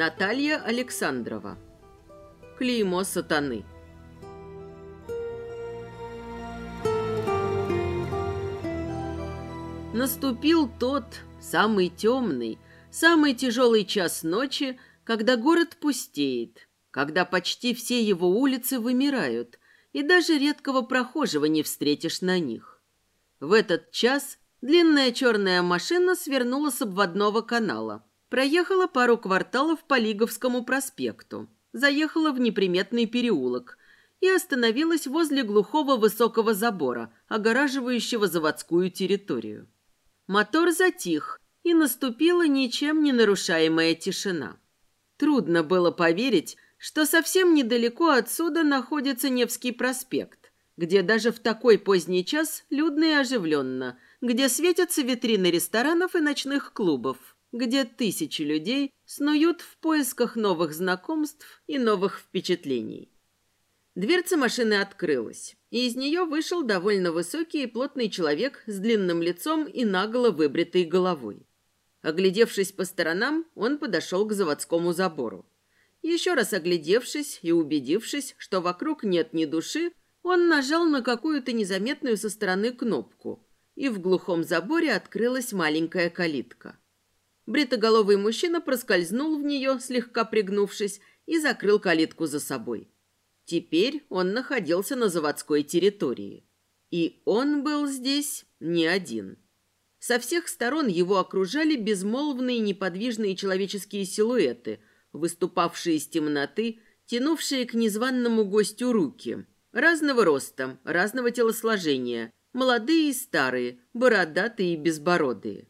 Наталья Александрова. Клеймо сатаны. Наступил тот самый темный, самый тяжелый час ночи, когда город пустеет, когда почти все его улицы вымирают, и даже редкого прохожего не встретишь на них. В этот час длинная черная машина свернула с обводного канала, проехала пару кварталов по Лиговскому проспекту, заехала в неприметный переулок и остановилась возле глухого высокого забора, огораживающего заводскую территорию. Мотор затих, и наступила ничем не нарушаемая тишина. Трудно было поверить, что совсем недалеко отсюда находится Невский проспект, где даже в такой поздний час людно и оживленно, где светятся витрины ресторанов и ночных клубов, где тысячи людей снуют в поисках новых знакомств и новых впечатлений. Дверца машины открылась, и из нее вышел довольно высокий и плотный человек с длинным лицом и наголо выбритой головой. Оглядевшись по сторонам, он подошел к заводскому забору. Еще раз оглядевшись и убедившись, что вокруг нет ни души, он нажал на какую-то незаметную со стороны кнопку, и в глухом заборе открылась маленькая калитка. Бритоголовый мужчина проскользнул в нее, слегка пригнувшись, и закрыл калитку за собой. Теперь он находился на заводской территории. И он был здесь не один. Со всех сторон его окружали безмолвные неподвижные человеческие силуэты, выступавшие из темноты, тянувшие к незваному гостю руки. Разного роста, разного телосложения, молодые и старые, бородатые и безбородые.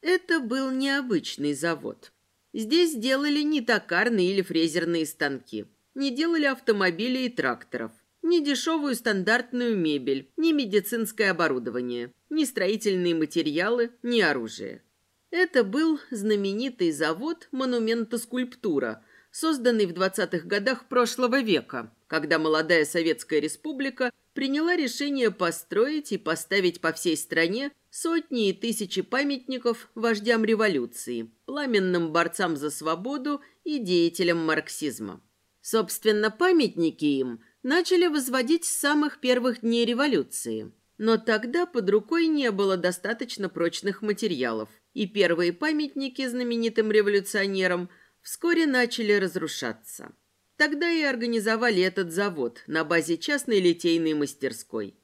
Это был необычный завод. Здесь делали не токарные или фрезерные станки, не делали автомобилей и тракторов, ни дешевую стандартную мебель, ни медицинское оборудование, ни строительные материалы, ни оружие. Это был знаменитый завод монумента скульптура, созданный в 20-х годах прошлого века, когда молодая Советская Республика приняла решение построить и поставить по всей стране сотни и тысячи памятников вождям революции, пламенным борцам за свободу и деятелям марксизма. Собственно, памятники им начали возводить с самых первых дней революции. Но тогда под рукой не было достаточно прочных материалов, и первые памятники знаменитым революционерам вскоре начали разрушаться. Тогда и организовали этот завод на базе частной литейной мастерской.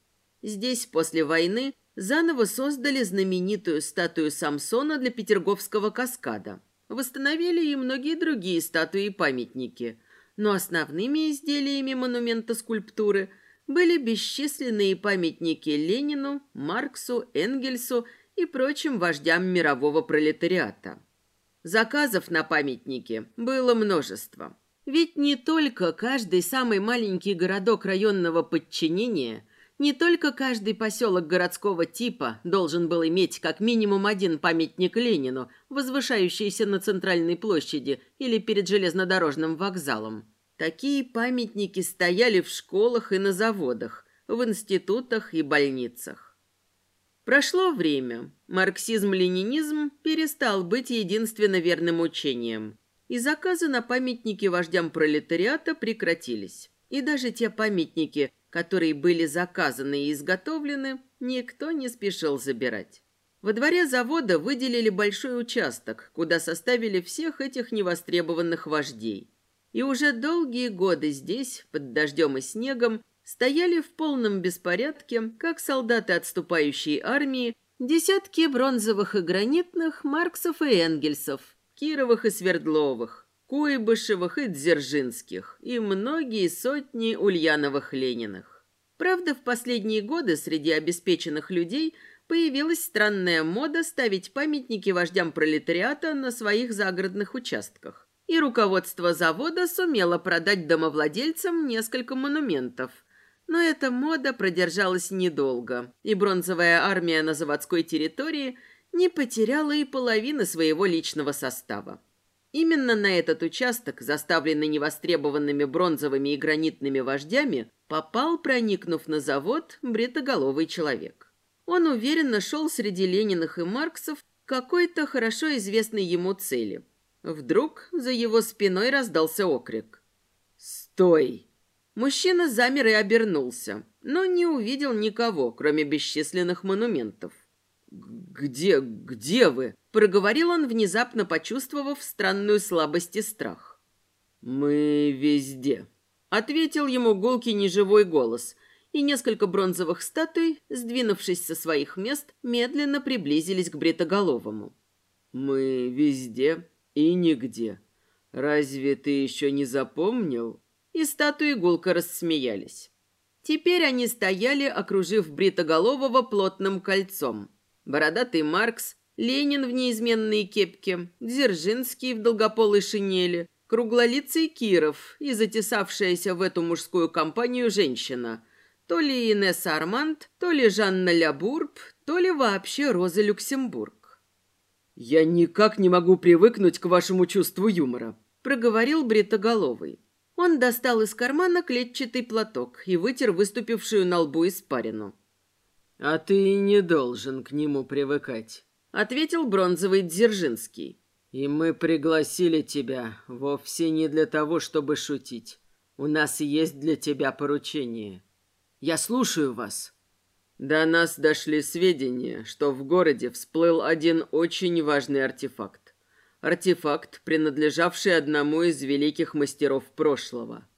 Здесь после войны заново создали знаменитую статую Самсона для Петерговского каскада. Восстановили и многие другие статуи и памятники – но основными изделиями монумента скульптуры были бесчисленные памятники Ленину, Марксу, Энгельсу и прочим вождям мирового пролетариата. Заказов на памятники было множество. Ведь не только каждый самый маленький городок районного подчинения, не только каждый поселок городского типа должен был иметь как минимум один памятник Ленину, возвышающийся на центральной площади или перед железнодорожным вокзалом. Такие памятники стояли в школах и на заводах, в институтах и больницах. Прошло время. Марксизм-ленинизм перестал быть единственно верным учением, и заказы на памятники вождям пролетариата прекратились. И даже те памятники, которые были заказаны и изготовлены, никто не спешил забирать. Во дворе завода выделили большой участок, куда составили всех этих невостребованных вождей. И уже долгие годы здесь, под дождем и снегом, стояли в полном беспорядке, как солдаты отступающей армии, десятки бронзовых и гранитных Марксов и Энгельсов, Кировых и Свердловых, Куйбышевых и Дзержинских, и многие сотни Ульяновых-Лениных. Правда, в последние годы среди обеспеченных людей появилась странная мода ставить памятники вождям пролетариата на своих загородных участках и руководство завода сумело продать домовладельцам несколько монументов. Но эта мода продержалась недолго, и бронзовая армия на заводской территории не потеряла и половины своего личного состава. Именно на этот участок, заставленный невостребованными бронзовыми и гранитными вождями, попал, проникнув на завод, бритоголовый человек. Он уверенно шел среди Лениных и Марксов какой-то хорошо известной ему цели – Вдруг за его спиной раздался окрик. «Стой!» Мужчина замер и обернулся, но не увидел никого, кроме бесчисленных монументов. «Где, где вы?» – проговорил он, внезапно почувствовав странную слабость и страх. «Мы везде», – ответил ему гулкий неживой голос, и несколько бронзовых статуй, сдвинувшись со своих мест, медленно приблизились к бритоголовому. «Мы везде и нигде. Разве ты еще не запомнил?» И статуи гулко рассмеялись. Теперь они стояли, окружив бритоголового плотным кольцом. Бородатый Маркс, Ленин в неизменной кепке, Дзержинский в долгополой шинели, круглолицый Киров и затесавшаяся в эту мужскую компанию женщина. То ли Инесса Арманд, то ли Жанна Лябурб, то ли вообще Роза Люксембург. «Я никак не могу привыкнуть к вашему чувству юмора», — проговорил Бритоголовый. Он достал из кармана клетчатый платок и вытер выступившую на лбу испарину. «А ты не должен к нему привыкать», — ответил бронзовый Дзержинский. «И мы пригласили тебя вовсе не для того, чтобы шутить. У нас есть для тебя поручение. Я слушаю вас». До нас дошли сведения, что в городе всплыл один очень важный артефакт. Артефакт, принадлежавший одному из великих мастеров прошлого.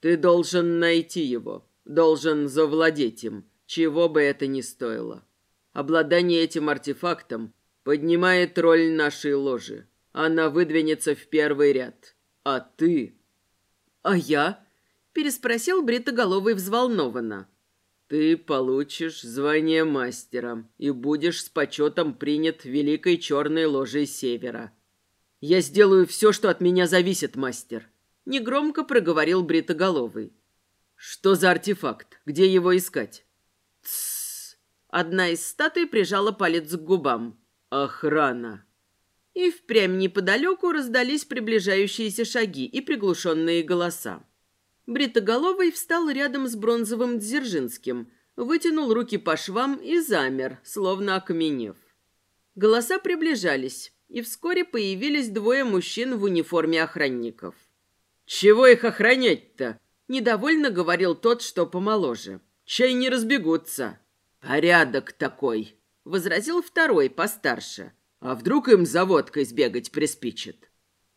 Ты должен найти его, должен завладеть им, чего бы это ни стоило. Обладание этим артефактом поднимает роль нашей ложи. Она выдвинется в первый ряд. А ты... А я? Переспросил Бритоголовый взволнованно. Ты получишь звание мастера и будешь с почетом принят Великой Черной Ложей Севера. Я сделаю все, что от меня зависит, мастер. Негромко проговорил Бритоголовый. Что за артефакт? Где его искать? Тссс. Одна из статуй прижала палец к губам. Охрана. И впрямь неподалеку раздались приближающиеся шаги и приглушенные голоса. Бритоголовый встал рядом с бронзовым Дзержинским, вытянул руки по швам и замер, словно окаменев. Голоса приближались, и вскоре появились двое мужчин в униформе охранников. «Чего их охранять-то?» – недовольно говорил тот, что помоложе. Чай не разбегутся. Порядок такой, возразил второй постарше. А вдруг им за водкой сбегать приспичит?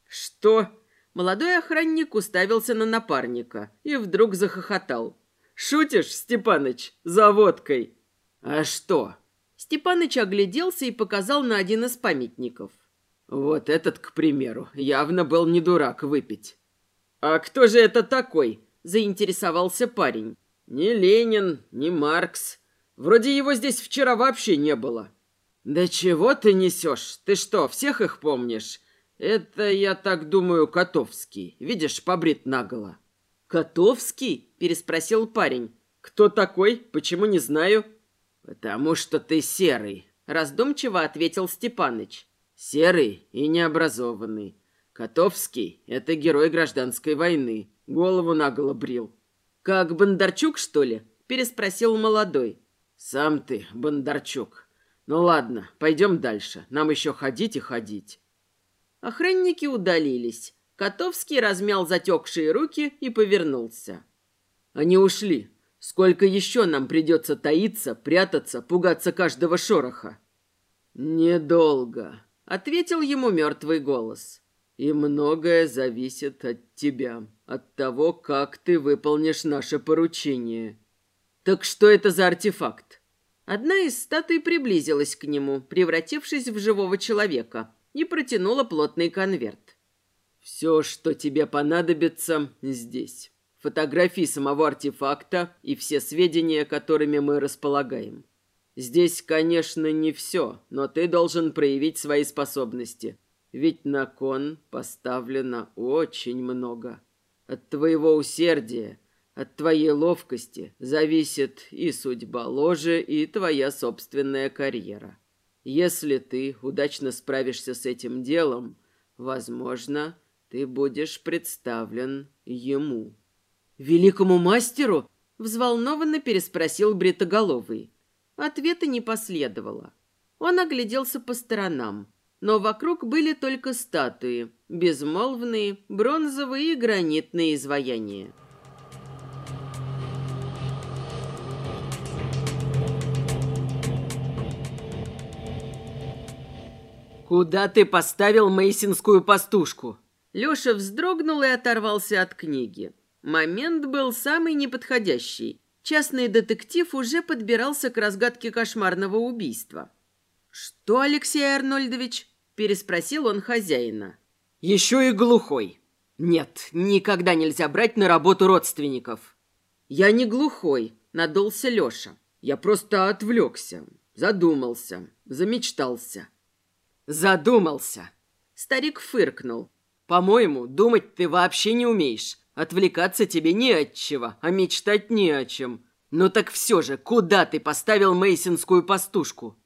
Что? Молодой охранник уставился на напарника и вдруг захохотал. Шутишь, Степаныч, за водкой? А что? Степаныч огляделся и показал на один из памятников. Вот этот, к примеру, явно был не дурак выпить. А кто же это такой? заинтересовался парень. Ни Ленин, ни Маркс. Вроде его здесь вчера вообще не было. Да чего ты несешь? Ты что, всех их помнишь? Это, я так думаю, Котовский. Видишь, побрит наголо. Котовский? Переспросил парень. Кто такой? Почему не знаю? Потому что ты серый. Раздумчиво ответил Степаныч. Серый и необразованный. Котовский — это герой гражданской войны. Голову наголо брил. «Как Бондарчук, что ли?» – переспросил молодой. «Сам ты, Бондарчук. Ну ладно, пойдем дальше. Нам еще ходить и ходить». Охранники удалились. Котовский размял затекшие руки и повернулся. «Они ушли. Сколько еще нам придется таиться, прятаться, пугаться каждого шороха?» «Недолго», — ответил ему мертвый голос. И многое зависит от тебя, от того, как ты выполнишь наше поручение. Так что это за артефакт? Одна из статуй приблизилась к нему, превратившись в живого человека, и протянула плотный конверт. Все, что тебе понадобится, здесь. Фотографии самого артефакта и все сведения, которыми мы располагаем. Здесь, конечно, не все, но ты должен проявить свои способности. Ведь на кон поставлено очень много. От твоего усердия, от твоей ловкости зависит и судьба ложи, и твоя собственная карьера. Если ты удачно справишься с этим делом, возможно, ты будешь представлен ему. Великому мастеру? Взволнованно переспросил Бритоголовый. Ответа не последовало. Он огляделся по сторонам. но вокруг были только статуи, безмолвные, бронзовые и гранитные изваяния. «Куда ты поставил мейсинскую пастушку?» Лёша вздрогнул и оторвался от книги. Момент был самый неподходящий. Частный детектив уже подбирался к разгадке кошмарного убийства. «Что, Алексей Арнольдович?» – переспросил он хозяина. «Еще и глухой. Нет, никогда нельзя брать на работу родственников». «Я не глухой», – надулся Лёша. «Я просто отвлекся, задумался, замечтался». Задумался. Старик фыркнул. По-моему, думать ты вообще не умеешь. Отвлекаться тебе не от чего, а мечтать не о чем. Ну так все же, куда ты поставил мейсинскую пастушку?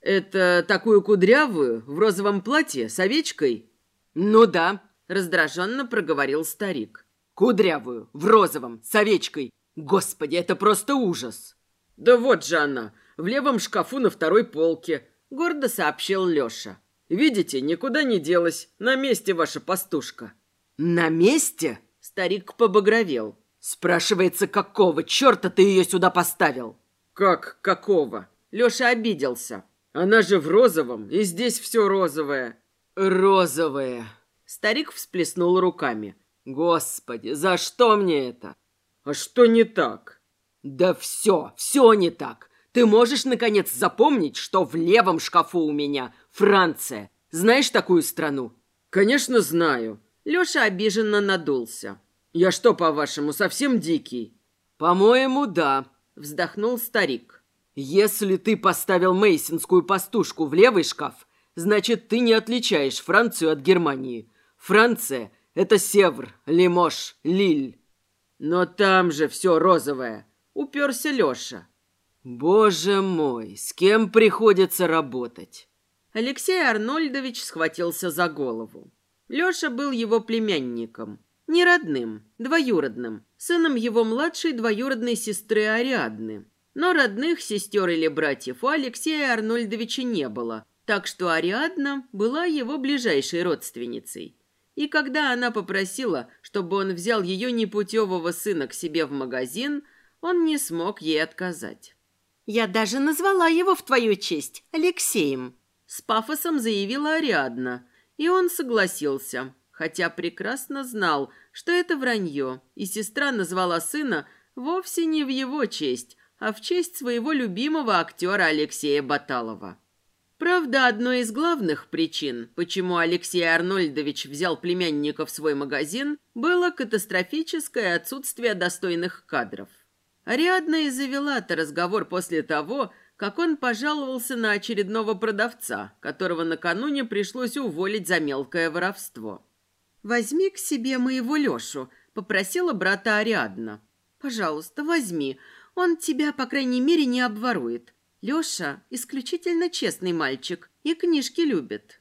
Это такую кудрявую, в розовом платье, с овечкой? Ну да, раздраженно проговорил старик. Кудрявую, в розовом, с овечкой. Господи, это просто ужас. Да вот же она, в левом шкафу на второй полке. — гордо сообщил Лёша. «Видите, никуда не делась. На месте ваша пастушка». «На месте?» — старик побагровел. «Спрашивается, какого черта ты ее сюда поставил?» «Как какого?» Лёша обиделся. «Она же в розовом, и здесь все розовое». «Розовое». Старик всплеснул руками. «Господи, за что мне это?» «А что не так?» «Да все, все не так. Ты можешь, наконец, запомнить, что в левом шкафу у меня Франция? Знаешь такую страну?» «Конечно, знаю». Леша обиженно надулся. «Я что, по-вашему, совсем дикий?» «По-моему, да», — вздохнул старик. «Если ты поставил мейсинскую пастушку в левый шкаф, значит, ты не отличаешь Францию от Германии. Франция — это Севр, Лимош, Лиль». «Но там же все розовое», — уперся Леша. Боже мой, с кем приходится работать? Алексей Арнольдович схватился за голову. Лёша был его племянником, не родным, двоюродным, сыном его младшей двоюродной сестры Ариадны. Но родных сестер или братьев у Алексея Арнольдовича не было, так что Ариадна была его ближайшей родственницей. И когда она попросила, чтобы он взял ее непутевого сына к себе в магазин, он не смог ей отказать. Я даже назвала его в твою честь Алексеем. С пафосом заявила Ариадна, и он согласился, хотя прекрасно знал, что это вранье, и сестра назвала сына вовсе не в его честь, а в честь своего любимого актера Алексея Баталова. Правда, одной из главных причин, почему Алексей Арнольдович взял племянника в свой магазин, было катастрофическое отсутствие достойных кадров. Ариадна и завела-то разговор после того, как он пожаловался на очередного продавца, которого накануне пришлось уволить за мелкое воровство. «Возьми к себе моего Лешу», — попросила брата Ариадна. «Пожалуйста, возьми. Он тебя, по крайней мере, не обворует. Леша исключительно честный мальчик и книжки любит».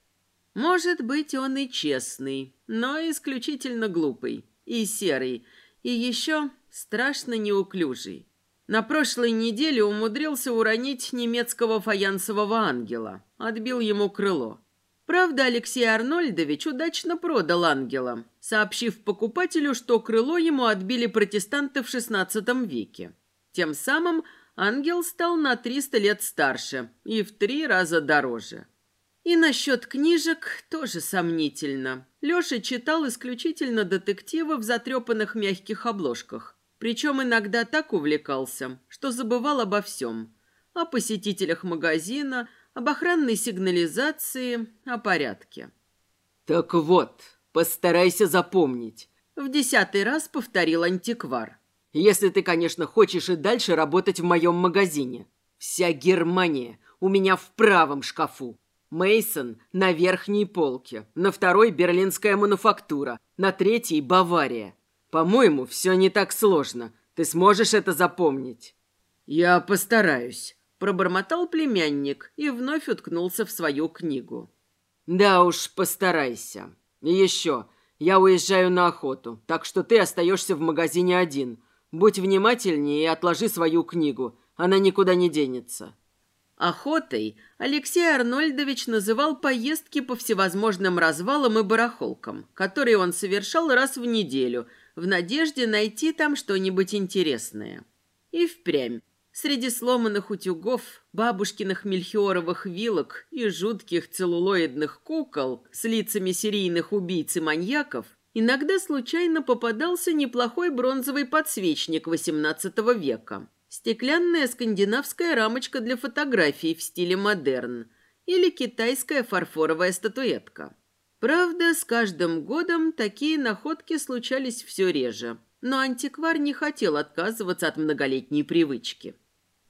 Может быть, он и честный, но исключительно глупый и серый, и еще страшно неуклюжий. На прошлой неделе умудрился уронить немецкого фаянсового ангела. Отбил ему крыло. Правда, Алексей Арнольдович удачно продал ангела, сообщив покупателю, что крыло ему отбили протестанты в XVI веке. Тем самым ангел стал на 300 лет старше и в три раза дороже. И насчет книжек тоже сомнительно. Леша читал исключительно детективы в затрепанных мягких обложках. Причем иногда так увлекался, что забывал обо всем. О посетителях магазина, об охранной сигнализации, о порядке. «Так вот, постарайся запомнить», — в десятый раз повторил антиквар. «Если ты, конечно, хочешь и дальше работать в моем магазине. Вся Германия у меня в правом шкафу. Мейсон на верхней полке, на второй берлинская мануфактура, на третьей Бавария. По-моему, все не так сложно. Ты сможешь это запомнить?» «Я постараюсь», — пробормотал племянник и вновь уткнулся в свою книгу. «Да уж, постарайся. И еще, я уезжаю на охоту, так что ты остаешься в магазине один. Будь внимательнее и отложи свою книгу, она никуда не денется». Охотой Алексей Арнольдович называл поездки по всевозможным развалам и барахолкам, которые он совершал раз в неделю, в надежде найти там что-нибудь интересное. И впрямь, среди сломанных утюгов, бабушкиных мельхиоровых вилок и жутких целлулоидных кукол с лицами серийных убийц и маньяков, иногда случайно попадался неплохой бронзовый подсвечник XVIII века – стеклянная скандинавская рамочка для фотографий в стиле модерн или китайская фарфоровая статуэтка. Правда, с каждым годом такие находки случались все реже, но антиквар не хотел отказываться от многолетней привычки.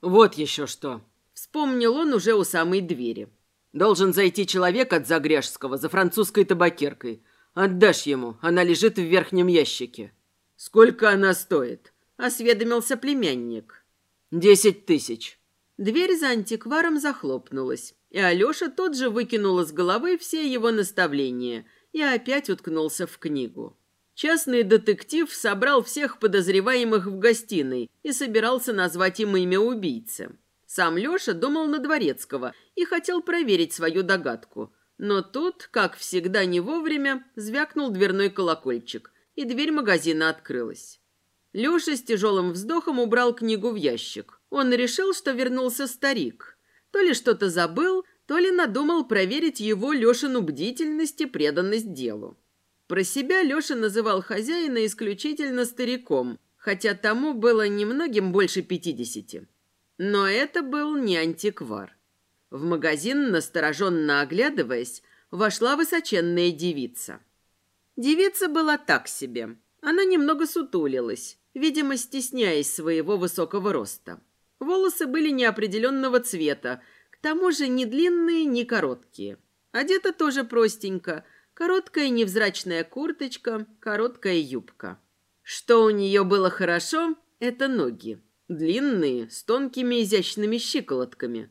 «Вот еще что!» Вспомнил он уже у самой двери. «Должен зайти человек от Загряжского за французской табакеркой. Отдашь ему, она лежит в верхнем ящике». «Сколько она стоит?» – осведомился племянник. «Десять тысяч». Дверь за антикваром захлопнулась, и Алеша тут же выкинул из головы все его наставления и опять уткнулся в книгу. Частный детектив собрал всех подозреваемых в гостиной и собирался назвать им имя убийцы. Сам Леша думал на Дворецкого и хотел проверить свою догадку. Но тут, как всегда не вовремя, звякнул дверной колокольчик, и дверь магазина открылась. Леша с тяжелым вздохом убрал книгу в ящик. Он решил, что вернулся старик. То ли что-то забыл, то ли надумал проверить его Лешину бдительность и преданность делу. Про себя Леша называл хозяина исключительно стариком, хотя тому было немногим больше пятидесяти. Но это был не антиквар. В магазин, настороженно оглядываясь, вошла высоченная девица. Девица была так себе. Она немного сутулилась, видимо, стесняясь своего высокого роста. Волосы были неопределенного цвета, к тому же ни длинные, ни короткие. Одета тоже простенько. Короткая невзрачная курточка, короткая юбка. Что у нее было хорошо, это ноги. Длинные, с тонкими изящными щиколотками.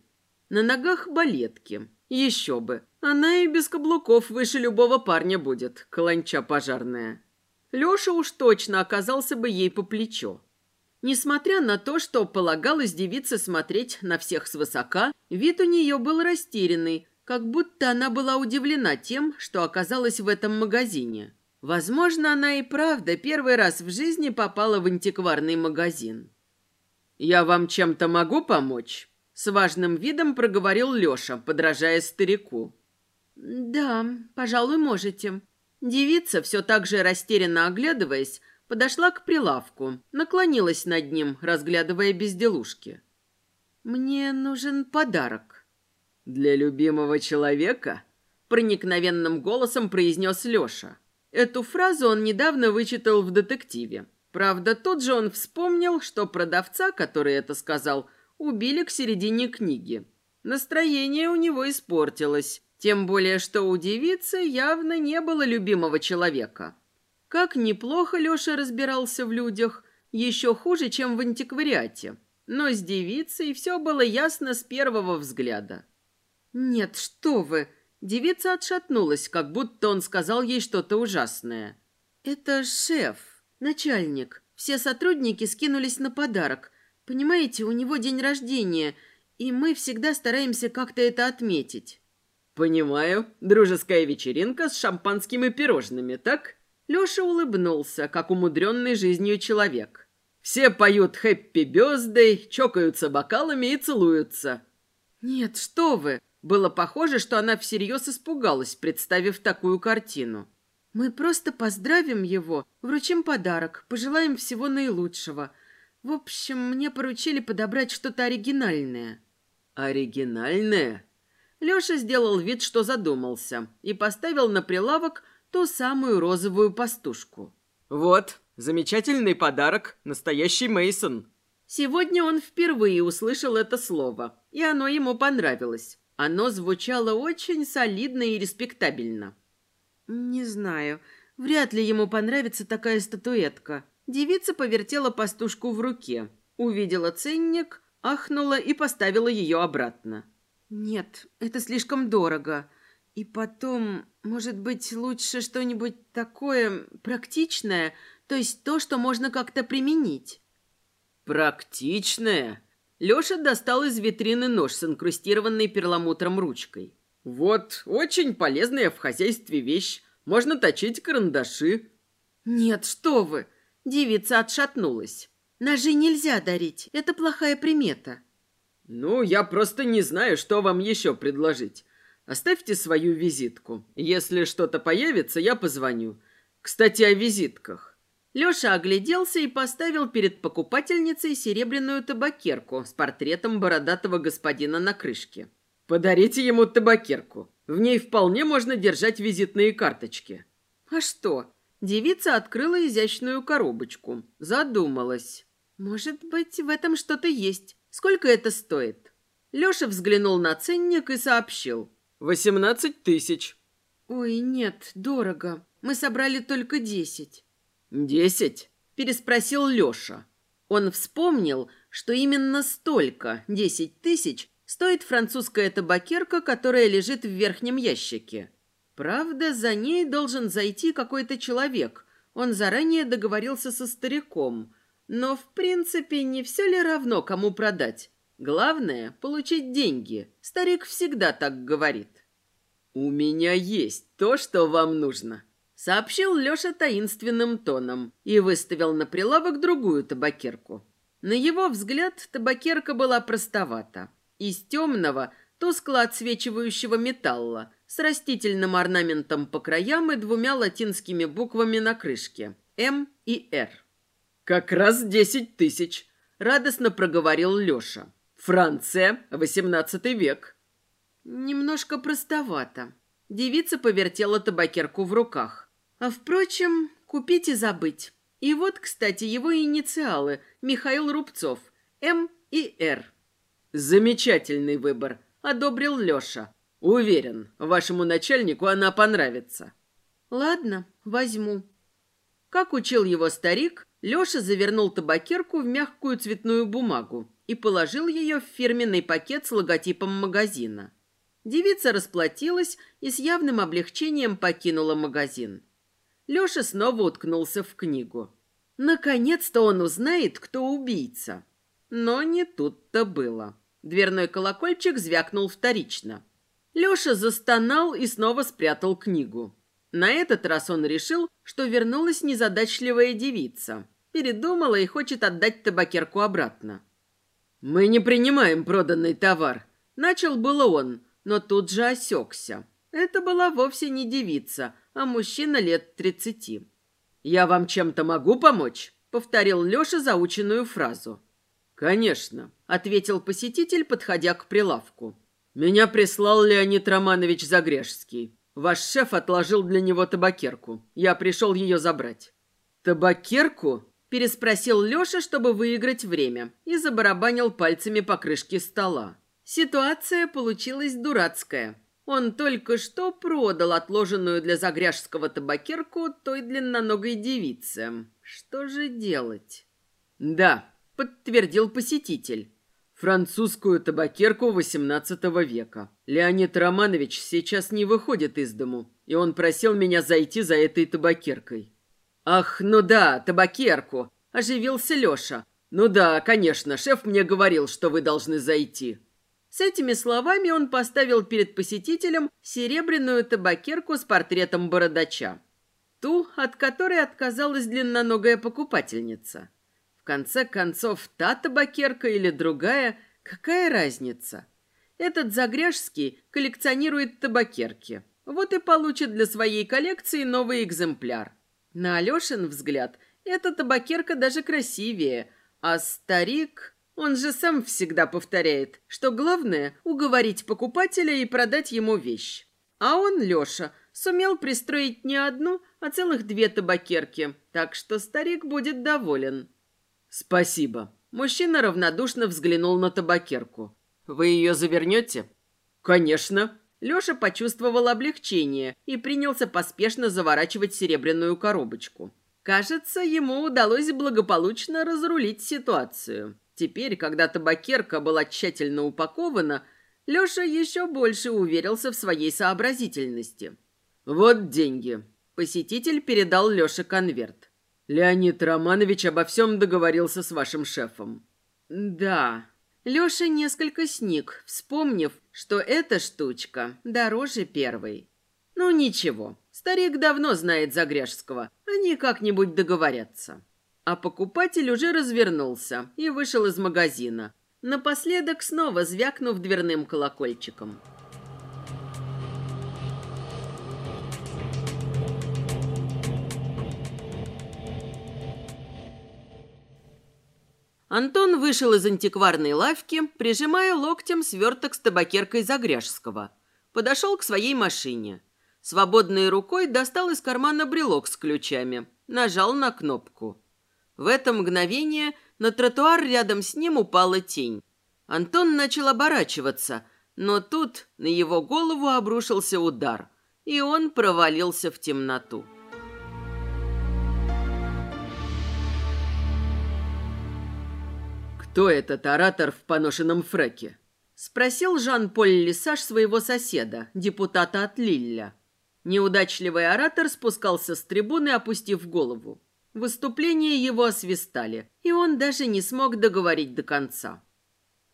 На ногах балетки. Еще бы. Она и без каблуков выше любого парня будет, каланча пожарная. Леша уж точно оказался бы ей по плечо. Несмотря на то, что полагалось девице смотреть на всех свысока, вид у нее был растерянный, как будто она была удивлена тем, что оказалась в этом магазине. Возможно, она и правда первый раз в жизни попала в антикварный магазин. «Я вам чем-то могу помочь?» С важным видом проговорил Леша, подражая старику. «Да, пожалуй, можете», Девица, все так же растерянно оглядываясь, подошла к прилавку, наклонилась над ним, разглядывая безделушки. «Мне нужен подарок». «Для любимого человека?» проникновенным голосом произнес Леша. Эту фразу он недавно вычитал в детективе. Правда, тут же он вспомнил, что продавца, который это сказал, убили к середине книги. Настроение у него испортилось. Тем более, что у девицы явно не было любимого человека. Как неплохо Леша разбирался в людях, еще хуже, чем в антиквариате. Но с девицей все было ясно с первого взгляда. «Нет, что вы!» Девица отшатнулась, как будто он сказал ей что-то ужасное. «Это шеф, начальник. Все сотрудники скинулись на подарок. Понимаете, у него день рождения, и мы всегда стараемся как-то это отметить». «Понимаю. Дружеская вечеринка с шампанскими пирожными, так?» Леша улыбнулся, как умудренный жизнью человек. «Все поют «Хэппи Бёздэй», чокаются бокалами и целуются». «Нет, что вы!» Было похоже, что она всерьез испугалась, представив такую картину. «Мы просто поздравим его, вручим подарок, пожелаем всего наилучшего. В общем, мне поручили подобрать что-то оригинальное». «Оригинальное?» Леша сделал вид, что задумался, и поставил на прилавок ту самую розовую пастушку. «Вот, замечательный подарок, настоящий Мейсон. Сегодня он впервые услышал это слово, и оно ему понравилось. Оно звучало очень солидно и респектабельно. «Не знаю, вряд ли ему понравится такая статуэтка». Девица повертела пастушку в руке, увидела ценник, ахнула и поставила ее обратно. «Нет, это слишком дорого. И потом, может быть, лучше что-нибудь такое практичное, то есть то, что можно как-то применить». «Практичное?» Леша достал из витрины нож с инкрустированной перламутром ручкой. «Вот, очень полезная в хозяйстве вещь. Можно точить карандаши». «Нет, что вы!» Девица отшатнулась. «Ножи нельзя дарить. Это плохая примета». «Ну, я просто не знаю, что вам еще предложить. Оставьте свою визитку. Если что-то появится, я позвоню. Кстати, о визитках. Лёша огляделся и поставил перед покупательницей серебряную табакерку с портретом бородатого господина на крышке. «Подарите ему табакерку. В ней вполне можно держать визитные карточки». «А что?» Девица открыла изящную коробочку. Задумалась. «Может быть, в этом что-то есть. Сколько это стоит?» Лёша взглянул на ценник и сообщил. «Восемнадцать тысяч». «Ой, нет, дорого. Мы собрали только десять». «Десять?» – переспросил Леша. Он вспомнил, что именно столько, десять тысяч, стоит французская табакерка, которая лежит в верхнем ящике. Правда, за ней должен зайти какой-то человек. Он заранее договорился со стариком. Но, в принципе, не все ли равно, кому продать? Главное – получить деньги. Старик всегда так говорит. «У меня есть то, что вам нужно», сообщил Лёша таинственным тоном и выставил на прилавок другую табакерку. На его взгляд, табакерка была простовата. Из темного, тускло отсвечивающего металла, с растительным орнаментом по краям и двумя латинскими буквами на крышке «М» и «Р». «Как раз десять тысяч», — радостно проговорил Лёша. «Франция, восемнадцатый век». «Немножко простовато». Девица повертела табакерку в руках. А впрочем, купить и забыть. И вот, кстати, его инициалы Михаил Рубцов, М и Р. Замечательный выбор, одобрил Лёша. Уверен, вашему начальнику она понравится. Ладно, возьму. Как учил его старик, Лёша завернул табакерку в мягкую цветную бумагу и положил ее в фирменный пакет с логотипом магазина. Девица расплатилась и с явным облегчением покинула магазин. Лёша снова уткнулся в книгу. Наконец-то он узнает, кто убийца. Но не тут-то было. Дверной колокольчик звякнул вторично. Лёша застонал и снова спрятал книгу. На этот раз он решил, что вернулась незадачливая девица. Передумала и хочет отдать табакерку обратно. «Мы не принимаем проданный товар», — начал было он, но тут же осекся. Это была вовсе не девица, а мужчина лет тридцати. «Я вам чем-то могу помочь?» — повторил Леша заученную фразу. «Конечно», — ответил посетитель, подходя к прилавку. «Меня прислал Леонид Романович Загрешский. Ваш шеф отложил для него табакерку. Я пришел ее забрать». «Табакерку?» — переспросил Леша, чтобы выиграть время, и забарабанил пальцами по крышке стола. Ситуация получилась дурацкая. Он только что продал отложенную для Загряжского табакерку той длинноногой девице. Что же делать? Да, подтвердил посетитель. Французскую табакерку XVIII века. Леонид Романович сейчас не выходит из дому, и он просил меня зайти за этой табакеркой. Ах, ну да, табакерку, оживился Лёша. Ну да, конечно, шеф мне говорил, что вы должны зайти. С этими словами он поставил перед посетителем серебряную табакерку с портретом бородача. Ту, от которой отказалась длинноногая покупательница. В конце концов, та табакерка или другая, какая разница? Этот Загряжский коллекционирует табакерки. Вот и получит для своей коллекции новый экземпляр. На Алешин взгляд, эта табакерка даже красивее, а старик... Он же сам всегда повторяет, что главное – уговорить покупателя и продать ему вещь. А он, Леша, сумел пристроить не одну, а целых две табакерки, так что старик будет доволен. «Спасибо». Мужчина равнодушно взглянул на табакерку. «Вы ее завернете?» «Конечно». Леша почувствовал облегчение и принялся поспешно заворачивать серебряную коробочку. Кажется, ему удалось благополучно разрулить ситуацию. Теперь, когда табакерка была тщательно упакована, Лёша еще больше уверился в своей сообразительности. «Вот деньги». Посетитель передал Лёше конверт. «Леонид Романович обо всем договорился с вашим шефом». «Да». Лёша несколько сник, вспомнив, что эта штучка дороже первой. Ну ничего, старик давно знает Загряжского, они как-нибудь договорятся. А покупатель уже развернулся и вышел из магазина, напоследок снова звякнув дверным колокольчиком. Антон вышел из антикварной лавки, прижимая локтем сверток с табакеркой Загряжского. Подошел к своей машине. Свободной рукой достал из кармана брелок с ключами. Нажал на кнопку. В это мгновение на тротуар рядом с ним упала тень. Антон начал оборачиваться, но тут на его голову обрушился удар, и он провалился в темноту. «Кто этот оратор в поношенном фраке?» – спросил Жан-Поль Лисаж своего соседа, депутата от Лилля. Неудачливый оратор спускался с трибуны, опустив голову. Выступление его освистали, и он даже не смог договорить до конца.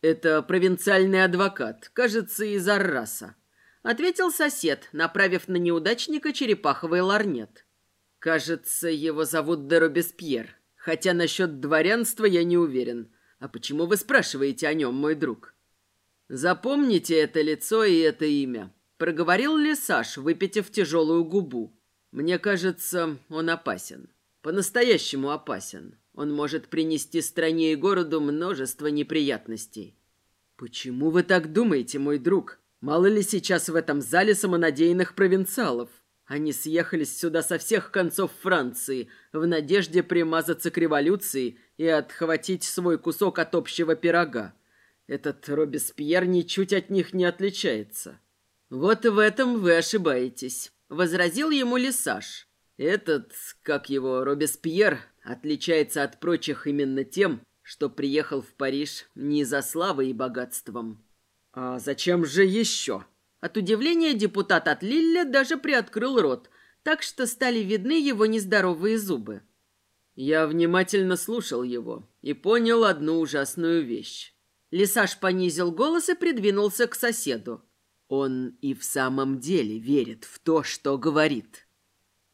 «Это провинциальный адвокат, кажется, из Арраса», — ответил сосед, направив на неудачника черепаховый ларнет. «Кажется, его зовут де Робеспьер, хотя насчет дворянства я не уверен. А почему вы спрашиваете о нем, мой друг?» «Запомните это лицо и это имя», — проговорил Лесаш, выпитив тяжелую губу. «Мне кажется, он опасен. По-настоящему опасен. Он может принести стране и городу множество неприятностей». «Почему вы так думаете, мой друг? Мало ли сейчас в этом зале самонадеянных провинциалов? Они съехались сюда со всех концов Франции в надежде примазаться к революции и отхватить свой кусок от общего пирога. Этот Робеспьер ничуть от них не отличается. Вот в этом вы ошибаетесь, возразил ему Лисаж. Этот, как его Робеспьер, отличается от прочих именно тем, что приехал в Париж не за славой и богатством. А зачем же еще? От удивления депутат от Лилля даже приоткрыл рот, так что стали видны его нездоровые зубы. Я внимательно слушал его и понял одну ужасную вещь. Лисаж понизил голос и придвинулся к соседу. Он и в самом деле верит в то, что говорит.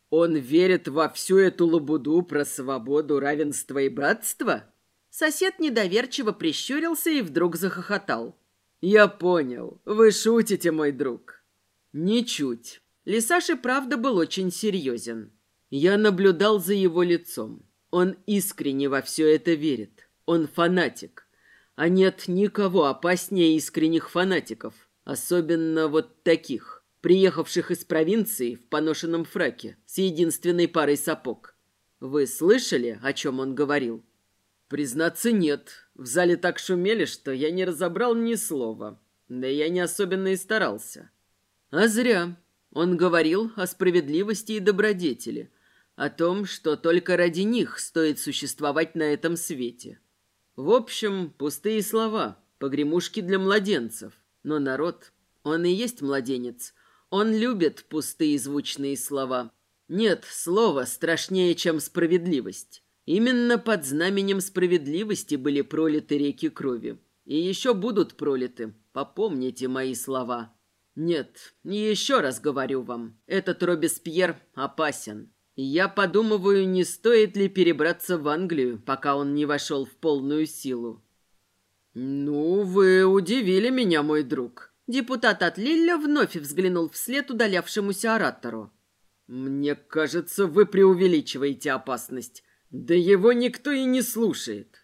Он верит во всю эту лабуду про свободу, равенство и братство? Сосед недоверчиво прищурился и вдруг захохотал. «Я понял. Вы шутите, мой друг». «Ничуть». Лисаш и правда был очень серьезен. Я наблюдал за его лицом. Он искренне во все это верит. Он фанатик. А нет никого опаснее искренних фанатиков. Особенно вот таких, приехавших из провинции в поношенном фраке с единственной парой сапог. Вы слышали, о чем он говорил? Признаться, нет. В зале так шумели, что я не разобрал ни слова. Да я не особенно и старался. А зря. Он говорил о справедливости и добродетели, о том, что только ради них стоит существовать на этом свете. В общем, пустые слова, погремушки для младенцев. Но народ, он и есть младенец. Он любит пустые звучные слова. Нет слова страшнее, чем справедливость. Именно под знаменем справедливости были пролиты реки крови. И еще будут пролиты. Попомните мои слова. Нет, еще раз говорю вам, этот Робеспьер опасен. Я подумываю, не стоит ли перебраться в Англию, пока он не вошел в полную силу. Ну, вы удивили меня, мой друг. Депутат от Лилля вновь взглянул вслед удалявшемуся оратору. Мне кажется, вы преувеличиваете опасность. Да его никто и не слушает.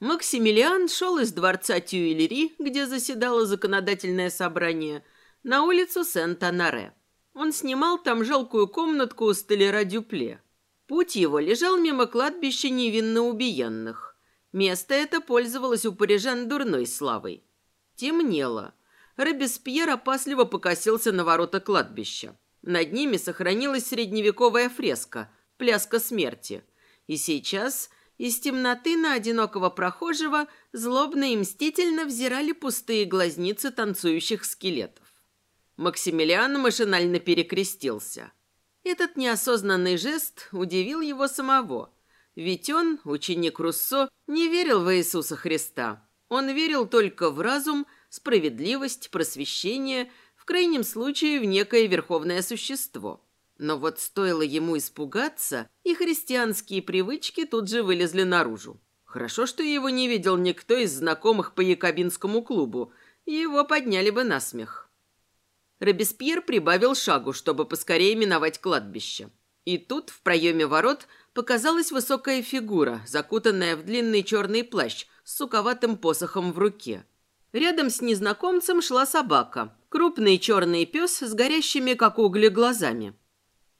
Максимилиан шел из дворца Тюильри, где заседало законодательное собрание, на улицу Сент-Анаре. Он снимал там жалкую комнатку у столяра Дюпле. Путь его лежал мимо кладбища невинно убиенных. Место это пользовалось у парижан дурной славой. Темнело. Робеспьер опасливо покосился на ворота кладбища. Над ними сохранилась средневековая фреска – пляска смерти. И сейчас из темноты на одинокого прохожего злобно и мстительно взирали пустые глазницы танцующих скелетов. Максимилиан машинально перекрестился. Этот неосознанный жест удивил его самого, ведь он, ученик Руссо, не верил в Иисуса Христа. Он верил только в разум, справедливость, просвещение, в крайнем случае в некое верховное существо. Но вот стоило ему испугаться, и христианские привычки тут же вылезли наружу. Хорошо, что его не видел никто из знакомых по якобинскому клубу. Его подняли бы на смех. Робеспьер прибавил шагу, чтобы поскорее миновать кладбище. И тут, в проеме ворот, показалась высокая фигура, закутанная в длинный черный плащ суковатым посохом в руке. Рядом с незнакомцем шла собака, крупный черный пес с горящими, как угли, глазами.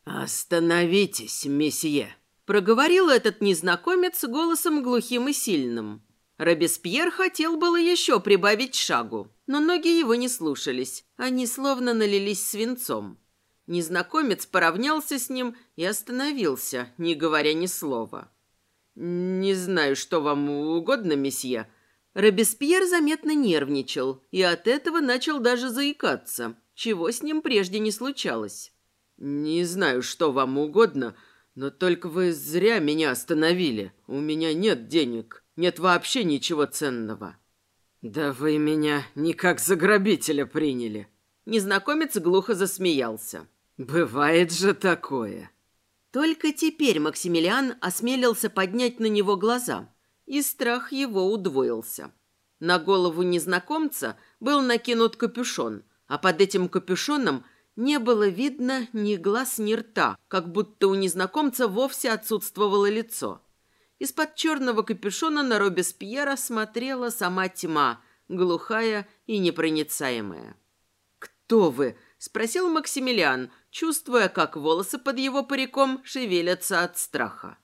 «Остановитесь, месье!» Проговорил этот незнакомец голосом глухим и сильным. Робеспьер хотел было еще прибавить шагу, но ноги его не слушались. Они словно налились свинцом. Незнакомец поравнялся с ним и остановился, не говоря ни слова. «Не знаю, что вам угодно, месье». Робеспьер заметно нервничал и от этого начал даже заикаться, чего с ним прежде не случалось. «Не знаю, что вам угодно, но только вы зря меня остановили. У меня нет денег, нет вообще ничего ценного». «Да вы меня не как за грабителя приняли». Незнакомец глухо засмеялся. «Бывает же такое». Только теперь Максимилиан осмелился поднять на него глаза, и страх его удвоился. На голову незнакомца был накинут капюшон, а под этим капюшоном не было видно ни глаз, ни рта, как будто у незнакомца вовсе отсутствовало лицо. Из-под черного капюшона на Робеспьера смотрела сама тьма, глухая и непроницаемая. «Кто вы?» – спросил Максимилиан, чувствуя, как волосы под его париком шевелятся от страха.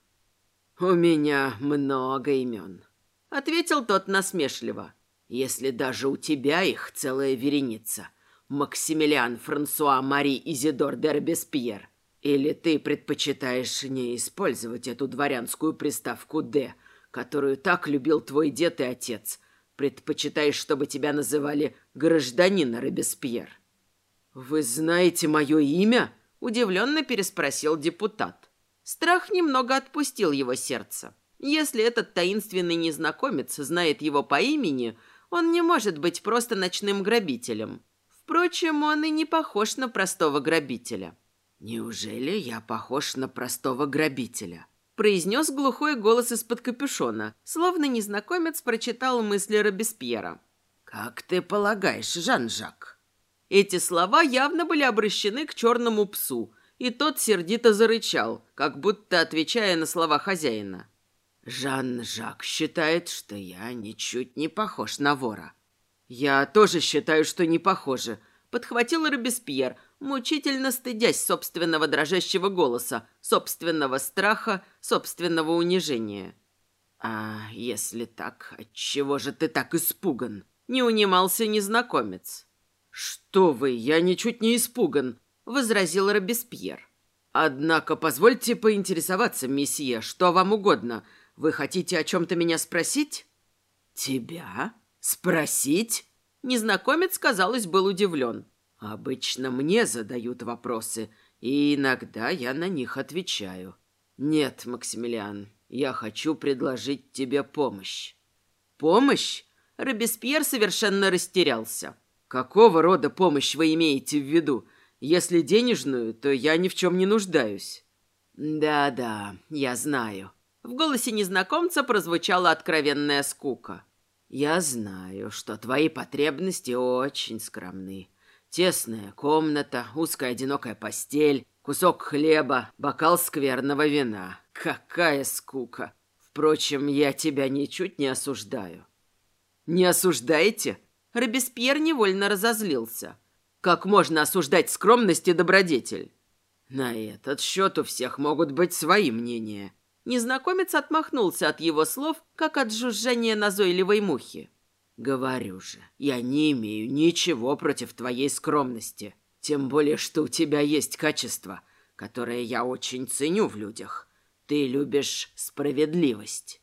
«У меня много имен», – ответил тот насмешливо. «Если даже у тебя их целая вереница. Максимилиан Франсуа Мари Изидор де Робеспьер. Или ты предпочитаешь не использовать эту дворянскую приставку «де», которую так любил твой дед и отец? Предпочитаешь, чтобы тебя называли гражданин Робеспьер?» «Вы знаете мое имя?» – удивленно переспросил депутат. Страх немного отпустил его сердце. Если этот таинственный незнакомец знает его по имени, он не может быть просто ночным грабителем. Впрочем, он и не похож на простого грабителя. «Неужели я похож на простого грабителя?» произнес глухой голос из-под капюшона, словно незнакомец прочитал мысли Робеспьера. «Как ты полагаешь, Жан-Жак?» Эти слова явно были обращены к черному псу, и тот сердито зарычал, как будто отвечая на слова хозяина. «Жан-Жак считает, что я ничуть не похож на вора. «Я тоже считаю, что не похоже», — подхватил Робеспьер, мучительно стыдясь собственного дрожащего голоса, собственного страха, собственного унижения. «А если так, отчего же ты так испуган?» — не унимался незнакомец. «Что вы, я ничуть не испуган», — возразил Робеспьер. «Однако позвольте поинтересоваться, месье, что вам угодно. Вы хотите о чем-то меня спросить?» «Тебя?» «Спросить?» Незнакомец, казалось, был удивлен. «Обычно мне задают вопросы, и иногда я на них отвечаю. Нет, Максимилиан, я хочу предложить тебе помощь». «Помощь?» Робеспьер совершенно растерялся. «Какого рода помощь вы имеете в виду? Если денежную, то я ни в чем не нуждаюсь». «Да-да, я знаю». В голосе незнакомца прозвучала откровенная скука. Я знаю, что твои потребности очень скромны. Тесная комната, узкая одинокая постель, кусок хлеба, бокал скверного вина. Какая скука! Впрочем, я тебя ничуть не осуждаю. Не осуждаете? Робеспьер невольно разозлился. Как можно осуждать скромность и добродетель? На этот счет у всех могут быть свои мнения. Незнакомец отмахнулся от его слов, как от жужжания назойливой мухи. «Говорю же, я не имею ничего против твоей скромности. Тем более, что у тебя есть качество, которое я очень ценю в людях. Ты любишь справедливость».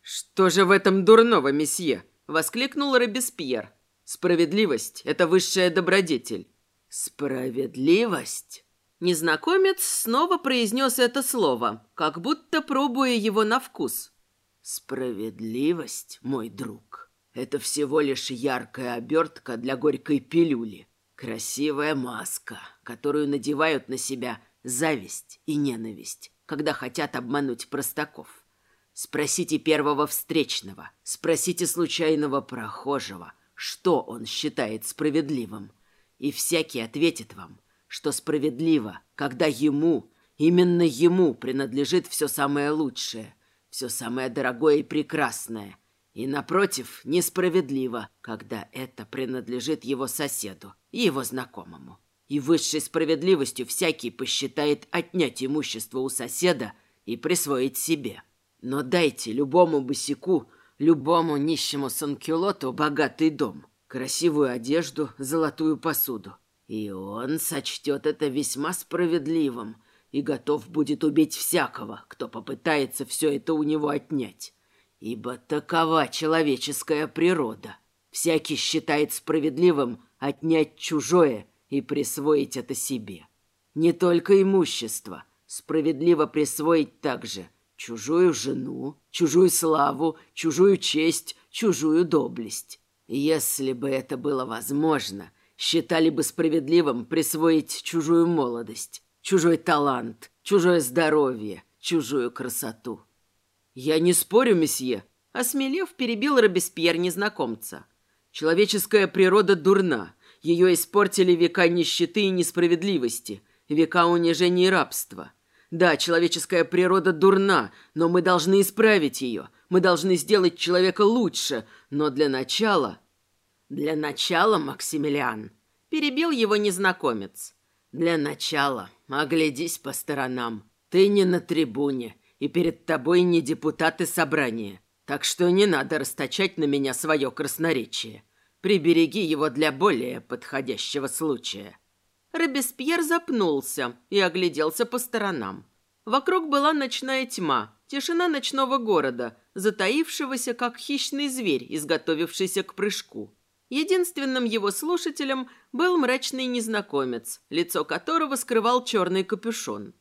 «Что же в этом дурного, месье?» — воскликнул Робеспьер. «Справедливость — это высшая добродетель». «Справедливость?» Незнакомец снова произнес это слово, как будто пробуя его на вкус. «Справедливость, мой друг, Это всего лишь яркая обертка для горькой пилюли. Красивая маска, которую надевают на себя зависть и ненависть, когда хотят обмануть простаков. Спросите первого встречного, спросите случайного прохожего, что он считает справедливым. И всякий ответит вам, что справедливо, когда ему, именно ему принадлежит все самое лучшее, все самое дорогое и прекрасное – и, напротив, несправедливо, когда это принадлежит его соседу, его знакомому. И высшей справедливостью всякий посчитает отнять имущество у соседа и присвоить себе. Но дайте любому босику, любому нищему санкюлоту богатый дом, красивую одежду, золотую посуду. И он сочтет это весьма справедливым и готов будет убить всякого, кто попытается все это у него отнять. Ибо такова человеческая природа. Всякий считает справедливым отнять чужое и присвоить это себе. Не только имущество. Справедливо присвоить также чужую жену, чужую славу, чужую честь, чужую доблесть. Если бы это было возможно, считали бы справедливым присвоить чужую молодость, чужой талант, чужое здоровье, чужую красоту. «Я не спорю, месье», — осмелев, перебил Робеспьер незнакомца. «Человеческая природа дурна. Ее испортили века нищеты и несправедливости, века унижения и рабства. Да, человеческая природа дурна, но мы должны исправить ее. Мы должны сделать человека лучше, но для начала...» «Для начала, Максимилиан», — перебил его незнакомец. «Для начала оглядись по сторонам. Ты не на трибуне, и перед тобой не депутаты собрания. Так что не надо расточать на меня свое красноречие. Прибереги его для более подходящего случая». Робеспьер запнулся и огляделся по сторонам. Вокруг была ночная тьма, тишина ночного города, затаившегося, как хищный зверь, изготовившийся к прыжку. Единственным его слушателем был мрачный незнакомец, лицо которого скрывал черный капюшон.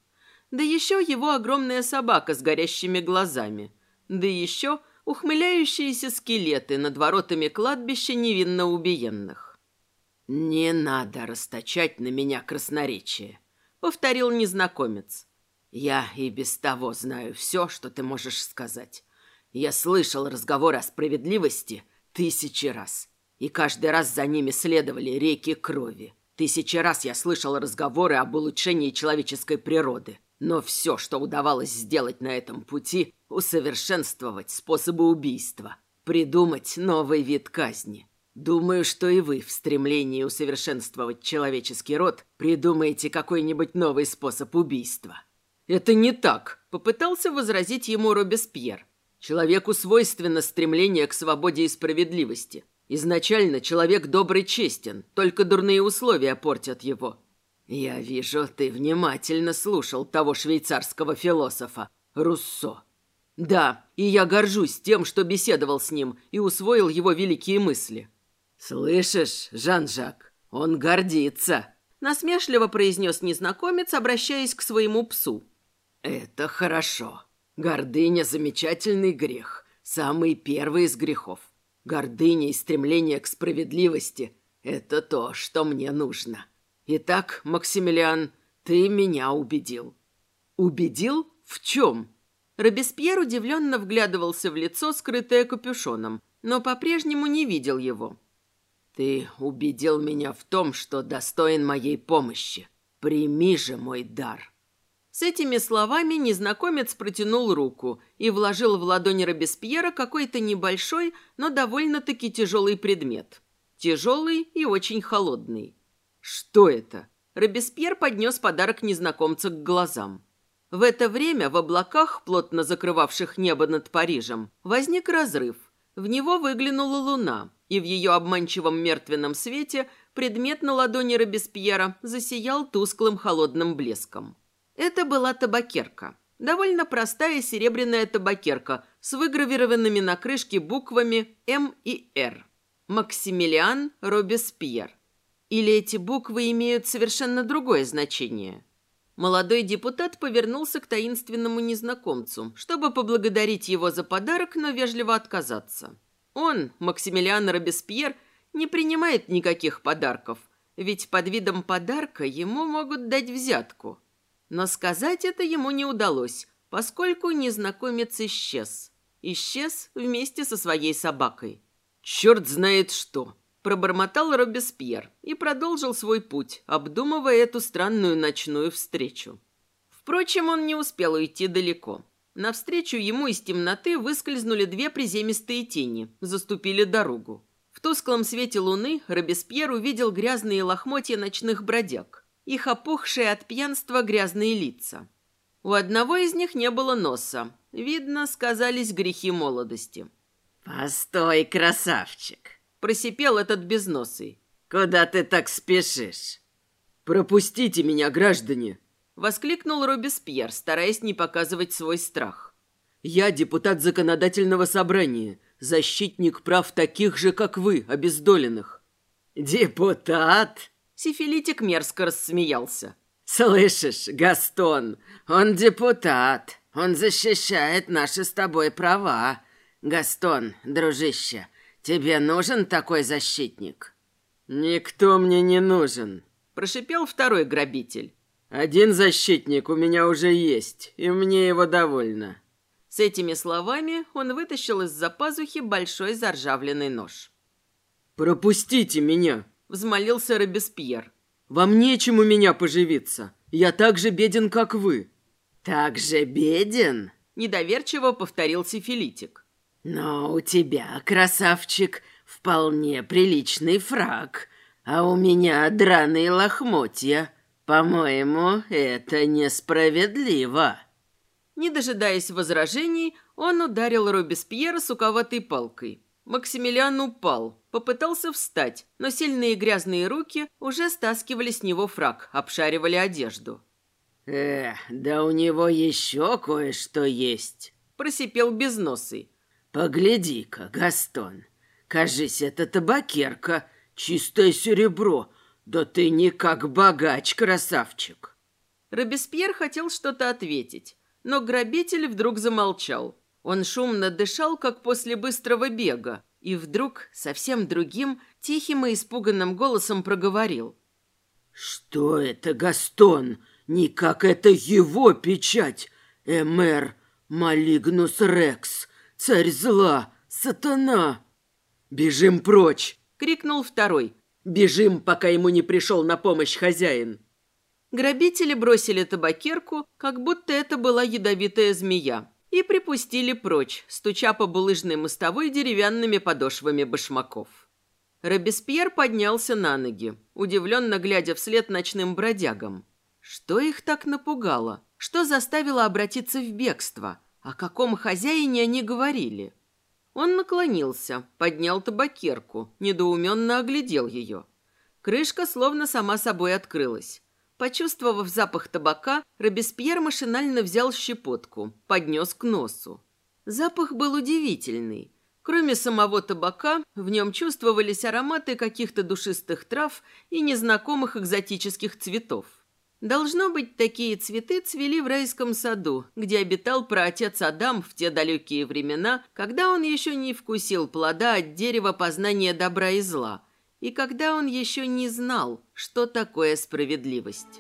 Да еще его огромная собака с горящими глазами. Да еще ухмыляющиеся скелеты над воротами кладбища невинно убиенных. «Не надо расточать на меня красноречие», — повторил незнакомец. «Я и без того знаю все, что ты можешь сказать. Я слышал разговоры о справедливости тысячи раз, и каждый раз за ними следовали реки крови. Тысячи раз я слышал разговоры об улучшении человеческой природы. Но все, что удавалось сделать на этом пути, усовершенствовать способы убийства, придумать новый вид казни. Думаю, что и вы в стремлении усовершенствовать человеческий род придумаете какой-нибудь новый способ убийства. Это не так, попытался возразить ему Робеспьер. Человеку свойственно стремление к свободе и справедливости. Изначально человек добрый честен, только дурные условия портят его. «Я вижу, ты внимательно слушал того швейцарского философа, Руссо». «Да, и я горжусь тем, что беседовал с ним и усвоил его великие мысли». «Слышишь, Жан-Жак, он гордится», — насмешливо произнес незнакомец, обращаясь к своему псу. «Это хорошо. Гордыня — замечательный грех, самый первый из грехов. Гордыня и стремление к справедливости — это то, что мне нужно». Итак, Максимилиан, ты меня убедил. Убедил? В чем? Робеспьер удивленно вглядывался в лицо, скрытое капюшоном, но по-прежнему не видел его. Ты убедил меня в том, что достоин моей помощи. Прими же мой дар. С этими словами незнакомец протянул руку и вложил в ладонь Робеспьера какой-то небольшой, но довольно-таки тяжелый предмет. Тяжелый и очень холодный. «Что это?» Робеспьер поднес подарок незнакомца к глазам. В это время в облаках, плотно закрывавших небо над Парижем, возник разрыв. В него выглянула луна, и в ее обманчивом мертвенном свете предмет на ладони Робеспьера засиял тусклым холодным блеском. Это была табакерка. Довольно простая серебряная табакерка с выгравированными на крышке буквами «М» и «Р». Максимилиан Робеспьер. Или эти буквы имеют совершенно другое значение? Молодой депутат повернулся к таинственному незнакомцу, чтобы поблагодарить его за подарок, но вежливо отказаться. Он, Максимилиан Робеспьер, не принимает никаких подарков, ведь под видом подарка ему могут дать взятку. Но сказать это ему не удалось, поскольку незнакомец исчез. Исчез вместе со своей собакой. «Черт знает что!» Пробормотал Робеспьер и продолжил свой путь, обдумывая эту странную ночную встречу. Впрочем, он не успел уйти далеко. Навстречу ему из темноты выскользнули две приземистые тени, заступили дорогу. В тусклом свете луны Робеспьер увидел грязные лохмотья ночных бродяг, их опухшие от пьянства грязные лица. У одного из них не было носа. Видно, сказались грехи молодости. «Постой, красавчик!» Просипел этот безносый. «Куда ты так спешишь?» «Пропустите меня, граждане!» Воскликнул Робеспьер, стараясь не показывать свой страх. «Я депутат законодательного собрания, защитник прав таких же, как вы, обездоленных». «Депутат?» Сифилитик мерзко рассмеялся. «Слышишь, Гастон, он депутат. Он защищает наши с тобой права. Гастон, дружище, «Тебе нужен такой защитник?» «Никто мне не нужен», – прошипел второй грабитель. «Один защитник у меня уже есть, и мне его довольно». С этими словами он вытащил из-за пазухи большой заржавленный нож. «Пропустите меня!» – взмолился Робеспьер. «Вам нечем у меня поживиться. Я так же беден, как вы». «Так же беден?» – недоверчиво повторил сифилитик. Но у тебя, красавчик, вполне приличный фраг, а у меня драные лохмотья. По-моему, это несправедливо. Не дожидаясь возражений, он ударил Робеспьера суковатой палкой. Максимилиан упал, попытался встать, но сильные грязные руки уже стаскивали с него фраг, обшаривали одежду. «Эх, да у него еще кое-что есть», – просипел безносый. «Погляди-ка, Гастон, кажись, это табакерка, чистое серебро. Да ты не как богач, красавчик!» Робеспьер хотел что-то ответить, но грабитель вдруг замолчал. Он шумно дышал, как после быстрого бега, и вдруг совсем другим, тихим и испуганным голосом проговорил. «Что это, Гастон? Не как это его печать? Эмер Малигнус Рекс!» Царь зла! Сатана!» «Бежим прочь!» — крикнул второй. «Бежим, пока ему не пришел на помощь хозяин!» Грабители бросили табакерку, как будто это была ядовитая змея, и припустили прочь, стуча по булыжной мостовой деревянными подошвами башмаков. Робеспьер поднялся на ноги, удивленно глядя вслед ночным бродягам. Что их так напугало? Что заставило обратиться в бегство? О каком хозяине они говорили? Он наклонился, поднял табакерку, недоуменно оглядел ее. Крышка словно сама собой открылась. Почувствовав запах табака, Робеспьер машинально взял щепотку, поднес к носу. Запах был удивительный. Кроме самого табака, в нем чувствовались ароматы каких-то душистых трав и незнакомых экзотических цветов. Должно быть, такие цветы цвели в райском саду, где обитал праотец Адам в те далекие времена, когда он еще не вкусил плода от дерева познания добра и зла, и когда он еще не знал, что такое справедливость.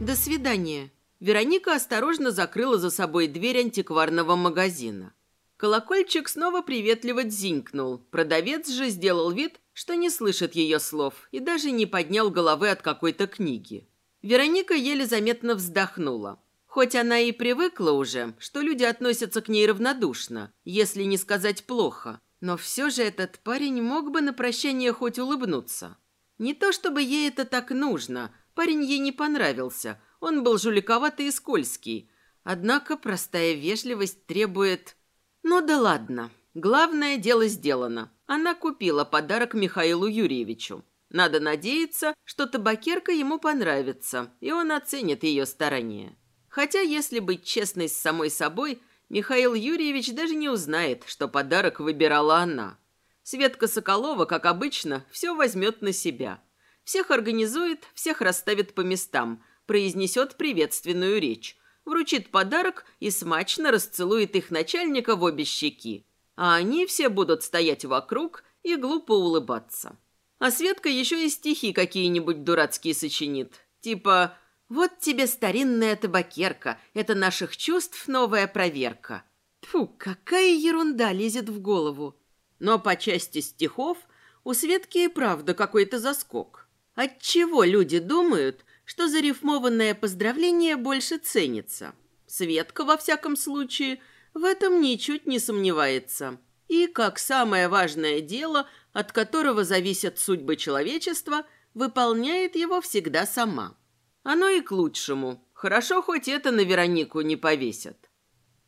До свидания. Вероника осторожно закрыла за собой дверь антикварного магазина. Колокольчик снова приветливо дзинькнул. Продавец же сделал вид, что не слышит ее слов и даже не поднял головы от какой-то книги. Вероника еле заметно вздохнула. Хоть она и привыкла уже, что люди относятся к ней равнодушно, если не сказать плохо, но все же этот парень мог бы на прощание хоть улыбнуться. Не то чтобы ей это так нужно, парень ей не понравился, он был жуликоватый и скользкий. Однако простая вежливость требует... Ну да ладно, главное дело сделано. Она купила подарок Михаилу Юрьевичу. Надо надеяться, что табакерка ему понравится, и он оценит ее старания. Хотя, если быть честной с самой собой, Михаил Юрьевич даже не узнает, что подарок выбирала она. Светка Соколова, как обычно, все возьмет на себя. Всех организует, всех расставит по местам, произнесет приветственную речь. вручит подарок и смачно расцелует их начальника в обе щеки. А они все будут стоять вокруг и глупо улыбаться. А Светка еще и стихи какие-нибудь дурацкие сочинит. Типа «Вот тебе старинная табакерка, это наших чувств новая проверка». Фу, какая ерунда лезет в голову. Но по части стихов у Светки и правда какой-то заскок. Отчего люди думают, что зарифмованное поздравление больше ценится? Светка, во всяком случае, в этом ничуть не сомневается. И, как самое важное дело, от которого зависят судьбы человечества, выполняет его всегда сама. Оно и к лучшему. Хорошо, хоть это на Веронику не повесят.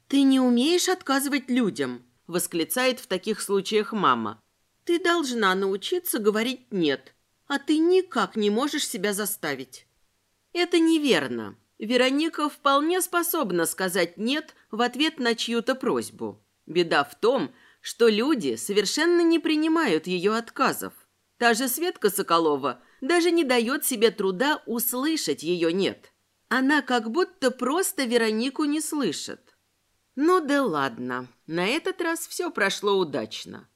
«Ты не умеешь отказывать людям», – восклицает в таких случаях мама. «Ты должна научиться говорить «нет», а ты никак не можешь себя заставить». Это неверно. Вероника вполне способна сказать «нет» в ответ на чью-то просьбу. Беда в том, что люди совершенно не принимают ее отказов. Та же Светка Соколова даже не дает себе труда услышать ее «нет». Она как будто просто Веронику не слышит. Ну да ладно, на этот раз все прошло удачно.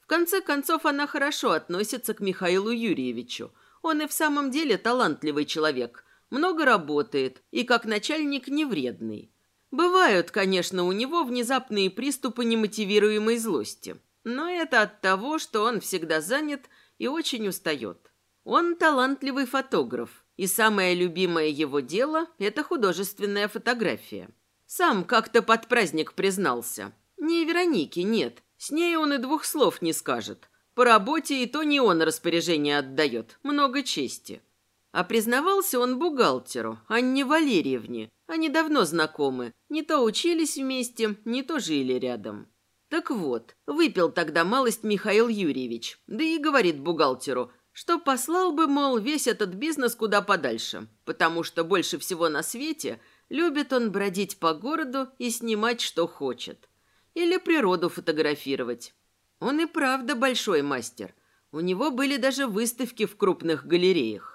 В конце концов, она хорошо относится к Михаилу Юрьевичу. Он и в самом деле талантливый человек, много работает и как начальник невредный. Бывают, конечно, у него внезапные приступы немотивируемой злости, но это от того, что он всегда занят и очень устает. Он талантливый фотограф, и самое любимое его дело – это художественная фотография – сам как-то под праздник признался. Не Веронике, нет. С ней он и двух слов не скажет. По работе и то не он распоряжение отдает. Много чести. А признавался он бухгалтеру, Анне Валерьевне. Они давно знакомы. Не то учились вместе, не то жили рядом. Так вот, выпил тогда малость Михаил Юрьевич. Да и говорит бухгалтеру, что послал бы, мол, весь этот бизнес куда подальше. Потому что больше всего на свете – Любит он бродить по городу и снимать, что хочет. Или природу фотографировать. Он и правда большой мастер. У него были даже выставки в крупных галереях.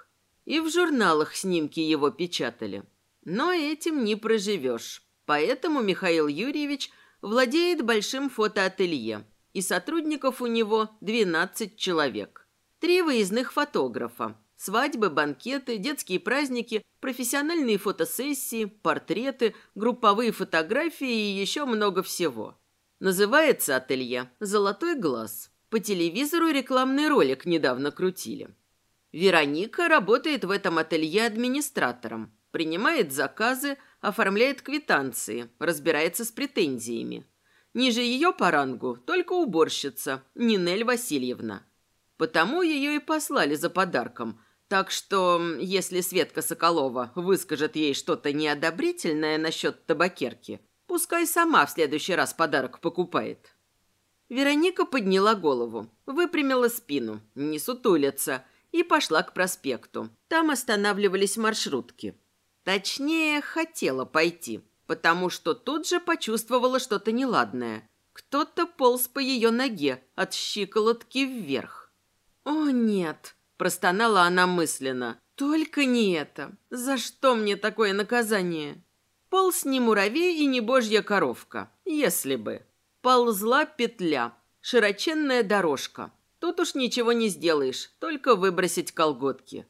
И в журналах снимки его печатали. Но этим не проживешь. Поэтому Михаил Юрьевич владеет большим фотоателье. И сотрудников у него 12 человек. Три выездных фотографа, Свадьбы, банкеты, детские праздники, профессиональные фотосессии, портреты, групповые фотографии и еще много всего. Называется ателье «Золотой глаз». По телевизору рекламный ролик недавно крутили. Вероника работает в этом ателье администратором, принимает заказы, оформляет квитанции, разбирается с претензиями. Ниже ее по рангу только уборщица Нинель Васильевна. Потому ее и послали за подарком – так что, если Светка Соколова выскажет ей что-то неодобрительное насчет табакерки, пускай сама в следующий раз подарок покупает. Вероника подняла голову, выпрямила спину, не сутулится, и пошла к проспекту. Там останавливались маршрутки. Точнее, хотела пойти, потому что тут же почувствовала что-то неладное. Кто-то полз по ее ноге от щиколотки вверх. «О, нет!» Простонала она мысленно. «Только не это! За что мне такое наказание?» Полз не муравей и не божья коровка. Если бы. Ползла петля. Широченная дорожка. Тут уж ничего не сделаешь, только выбросить колготки.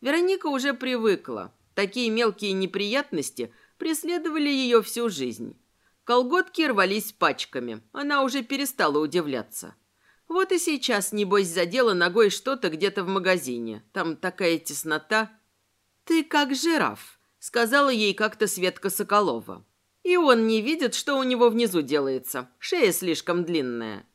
Вероника уже привыкла. Такие мелкие неприятности преследовали ее всю жизнь. Колготки рвались пачками. Она уже перестала удивляться. Вот и сейчас, небось, задела ногой что-то где-то в магазине. Там такая теснота. «Ты как жираф», — сказала ей как-то Светка Соколова. И он не видит, что у него внизу делается. Шея слишком длинная.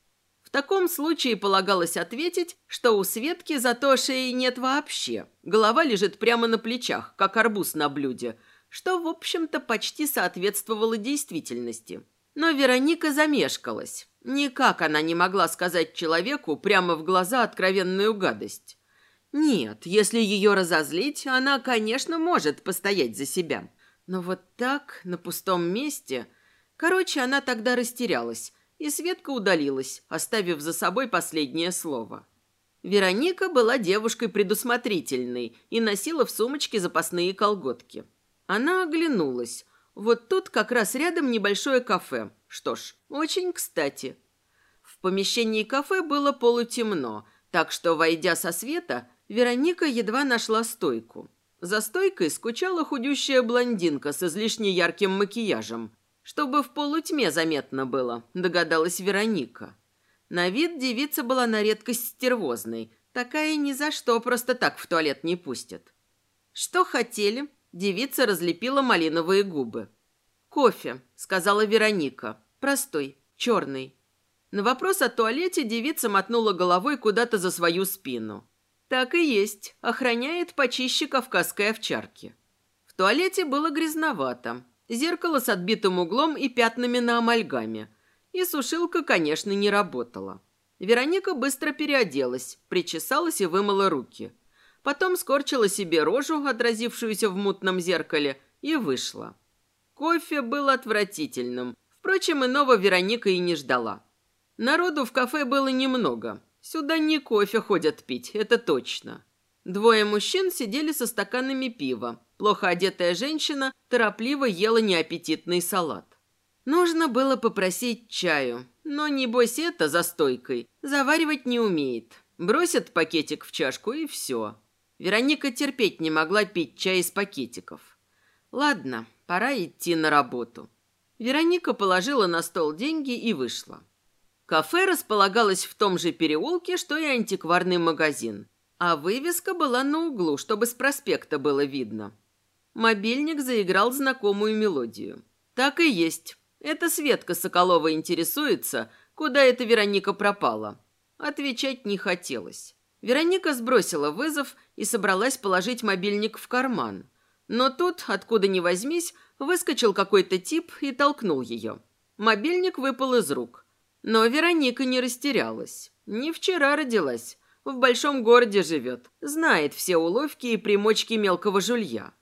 В таком случае полагалось ответить, что у Светки зато шеи нет вообще. Голова лежит прямо на плечах, как арбуз на блюде, что, в общем-то, почти соответствовало действительности. Но Вероника замешкалась. Никак она не могла сказать человеку прямо в глаза откровенную гадость. Нет, если ее разозлить, она, конечно, может постоять за себя. Но вот так, на пустом месте... Короче, она тогда растерялась, и Светка удалилась, оставив за собой последнее слово. Вероника была девушкой предусмотрительной и носила в сумочке запасные колготки. Она оглянулась. Вот тут как раз рядом небольшое кафе. Что ж, очень кстати. В помещении кафе было полутемно, так что, войдя со света, Вероника едва нашла стойку. За стойкой скучала худющая блондинка с излишне ярким макияжем. Чтобы в полутьме заметно было, догадалась Вероника. На вид девица была на редкость стервозной. Такая ни за что просто так в туалет не пустят. Что хотели? Девица разлепила малиновые губы. «Кофе», — сказала Вероника. «Простой, черный». На вопрос о туалете девица мотнула головой куда-то за свою спину. Так и есть, охраняет почище кавказской овчарки. В туалете было грязновато. Зеркало с отбитым углом и пятнами на амальгаме. И сушилка, конечно, не работала. Вероника быстро переоделась, причесалась и вымыла руки. Потом скорчила себе рожу, отразившуюся в мутном зеркале, и вышла. Кофе был отвратительным. Впрочем, иного Вероника и не ждала. Народу в кафе было немного. Сюда не кофе ходят пить, это точно. Двое мужчин сидели со стаканами пива. Плохо одетая женщина торопливо ела неаппетитный салат. Нужно было попросить чаю, но, небось, это за стойкой. Заваривать не умеет. Бросят пакетик в чашку и все. Вероника терпеть не могла пить чай из пакетиков. Ладно, Пора идти на работу. Вероника положила на стол деньги и вышла. Кафе располагалось в том же переулке, что и антикварный магазин. А вывеска была на углу, чтобы с проспекта было видно. Мобильник заиграл знакомую мелодию. Так и есть. Это Светка Соколова интересуется, куда эта Вероника пропала. Отвечать не хотелось. Вероника сбросила вызов и собралась положить мобильник в карман – но тут, откуда ни возьмись, выскочил какой-то тип и толкнул ее. Мобильник выпал из рук. Но Вероника не растерялась. Не вчера родилась. В большом городе живет. Знает все уловки и примочки мелкого жулья.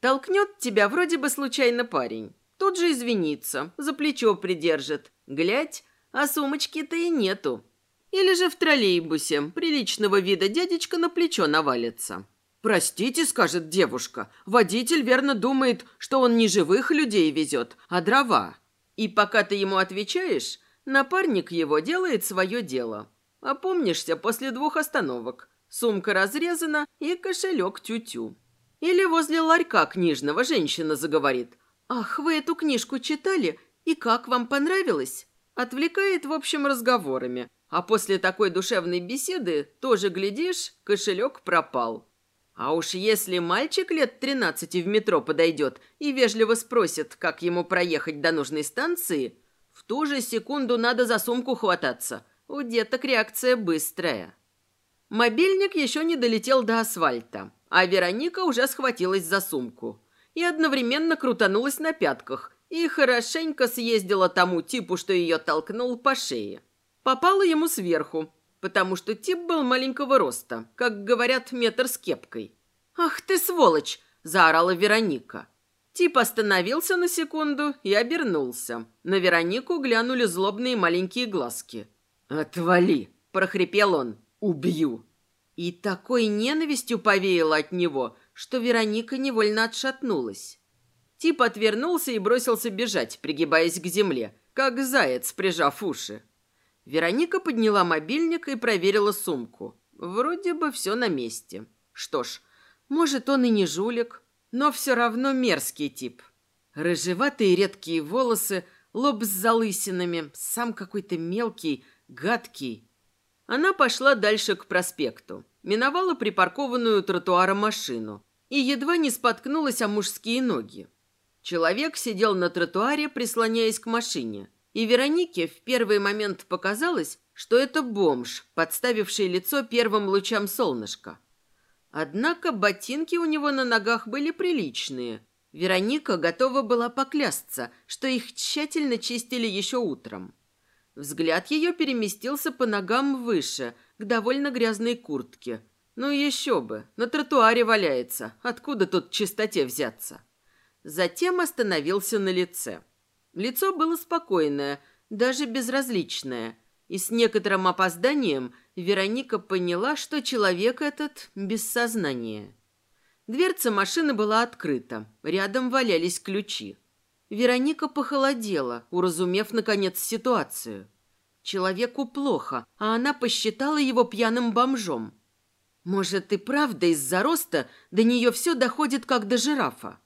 Толкнет тебя вроде бы случайно парень. Тут же извинится, за плечо придержит. Глядь, а сумочки-то и нету. Или же в троллейбусе приличного вида дядечка на плечо навалится. «Простите», — скажет девушка, — «водитель верно думает, что он не живых людей везет, а дрова». И пока ты ему отвечаешь, напарник его делает свое дело. Опомнишься после двух остановок. Сумка разрезана и кошелек тю-тю. Или возле ларька книжного женщина заговорит. «Ах, вы эту книжку читали? И как вам понравилось?» Отвлекает, в общем, разговорами. А после такой душевной беседы, тоже, глядишь, кошелек пропал. А уж если мальчик лет тринадцати в метро подойдет и вежливо спросит, как ему проехать до нужной станции, в ту же секунду надо за сумку хвататься. У деток реакция быстрая. Мобильник еще не долетел до асфальта, а Вероника уже схватилась за сумку и одновременно крутанулась на пятках и хорошенько съездила тому типу, что ее толкнул по шее. Попала ему сверху, потому что тип был маленького роста, как говорят, метр с кепкой. «Ах ты сволочь!» – заорала Вероника. Тип остановился на секунду и обернулся. На Веронику глянули злобные маленькие глазки. «Отвали!» – прохрипел он. «Убью!» И такой ненавистью повеяло от него, что Вероника невольно отшатнулась. Тип отвернулся и бросился бежать, пригибаясь к земле, как заяц, прижав уши. Вероника подняла мобильник и проверила сумку. Вроде бы все на месте. Что ж, может, он и не жулик, но все равно мерзкий тип. Рыжеватые редкие волосы, лоб с залысинами, сам какой-то мелкий, гадкий. Она пошла дальше к проспекту, миновала припаркованную тротуаром машину и едва не споткнулась о мужские ноги. Человек сидел на тротуаре, прислоняясь к машине – и Веронике в первый момент показалось, что это бомж, подставивший лицо первым лучам солнышка. Однако ботинки у него на ногах были приличные. Вероника готова была поклясться, что их тщательно чистили еще утром. Взгляд ее переместился по ногам выше, к довольно грязной куртке. Ну еще бы, на тротуаре валяется, откуда тут чистоте взяться? Затем остановился на лице. Лицо было спокойное, даже безразличное, и с некоторым опозданием Вероника поняла, что человек этот без сознания. Дверца машины была открыта, рядом валялись ключи. Вероника похолодела, уразумев, наконец, ситуацию. Человеку плохо, а она посчитала его пьяным бомжом. Может, и правда из-за роста до нее все доходит, как до жирафа.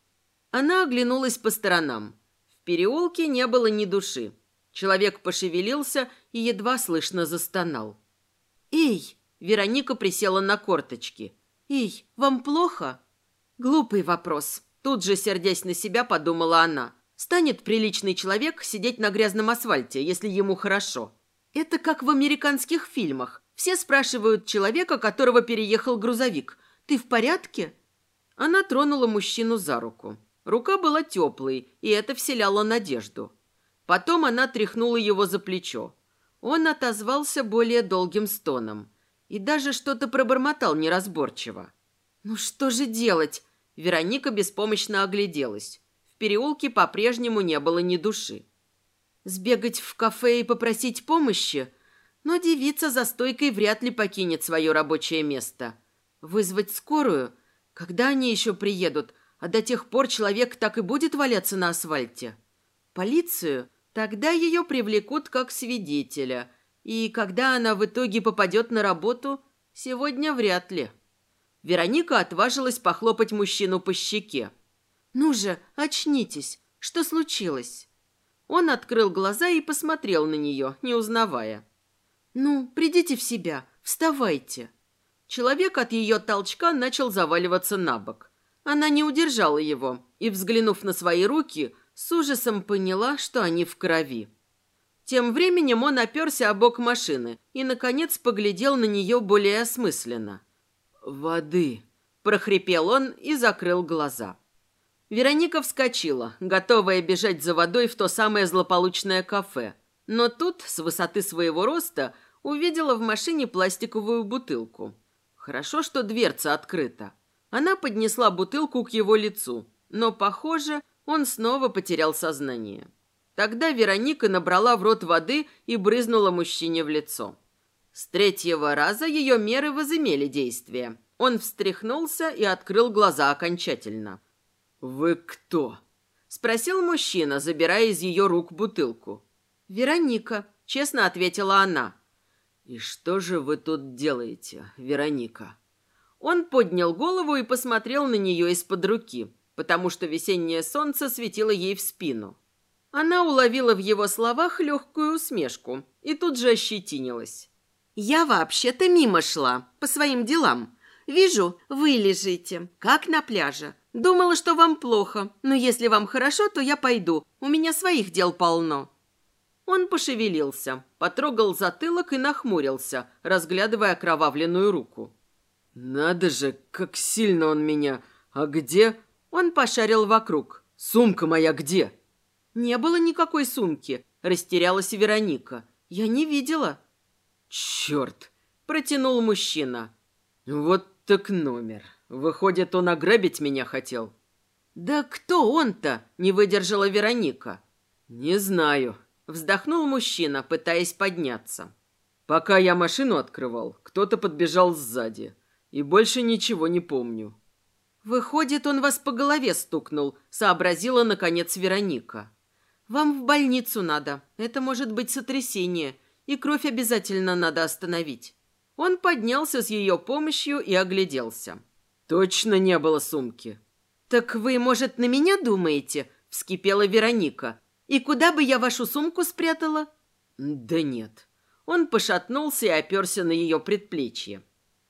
Она оглянулась по сторонам. В переулке не было ни души. Человек пошевелился и едва слышно застонал. «Эй!» – Вероника присела на корточки. «Эй, вам плохо?» Глупый вопрос. Тут же, сердясь на себя, подумала она. Станет приличный человек сидеть на грязном асфальте, если ему хорошо. Это как в американских фильмах. Все спрашивают человека, которого переехал грузовик. «Ты в порядке?» Она тронула мужчину за руку. Рука была теплой, и это вселяло надежду. Потом она тряхнула его за плечо. Он отозвался более долгим стоном и даже что-то пробормотал неразборчиво. «Ну что же делать?» Вероника беспомощно огляделась. Переулке по-прежнему не было ни души. Сбегать в кафе и попросить помощи? Но девица за стойкой вряд ли покинет свое рабочее место. Вызвать скорую? Когда они еще приедут? А до тех пор человек так и будет валяться на асфальте. Полицию? Тогда ее привлекут как свидетеля. И когда она в итоге попадет на работу, сегодня вряд ли. Вероника отважилась похлопать мужчину по щеке. «Ну же, очнитесь! Что случилось?» Он открыл глаза и посмотрел на нее, не узнавая. «Ну, придите в себя, вставайте». Человек от ее толчка начал заваливаться на бок. Она не удержала его и, взглянув на свои руки, с ужасом поняла, что они в крови. Тем временем он оперся о бок машины и, наконец, поглядел на нее более осмысленно. «Воды!» – прохрипел он и закрыл глаза. Вероника вскочила, готовая бежать за водой в то самое злополучное кафе. Но тут, с высоты своего роста, увидела в машине пластиковую бутылку. Хорошо, что дверца открыта. Она поднесла бутылку к его лицу, но, похоже, он снова потерял сознание. Тогда Вероника набрала в рот воды и брызнула мужчине в лицо. С третьего раза ее меры возымели действие. Он встряхнулся и открыл глаза окончательно. «Вы кто?» – спросил мужчина, забирая из ее рук бутылку. «Вероника», – честно ответила она. «И что же вы тут делаете, Вероника?» Он поднял голову и посмотрел на нее из-под руки, потому что весеннее солнце светило ей в спину. Она уловила в его словах легкую усмешку и тут же ощетинилась. «Я вообще-то мимо шла, по своим делам. Вижу, вы лежите, как на пляже. Думала, что вам плохо, но если вам хорошо, то я пойду. У меня своих дел полно». Он пошевелился, потрогал затылок и нахмурился, разглядывая окровавленную руку. «Надо же, как сильно он меня! А где?» Он пошарил вокруг. «Сумка моя где?» «Не было никакой сумки», – растерялась Вероника. «Я не видела». «Черт!» – протянул мужчина. «Вот так номер. Выходит, он ограбить меня хотел». «Да кто он-то?» – не выдержала Вероника. «Не знаю», – вздохнул мужчина, пытаясь подняться. «Пока я машину открывал, кто-то подбежал сзади и больше ничего не помню». «Выходит, он вас по голове стукнул», — сообразила, наконец, Вероника. «Вам в больницу надо. Это может быть сотрясение, и кровь обязательно надо остановить». Он поднялся с ее помощью и огляделся. «Точно не было сумки». «Так вы, может, на меня думаете?» — вскипела Вероника. «И куда бы я вашу сумку спрятала?» «Да нет». Он пошатнулся и оперся на ее предплечье.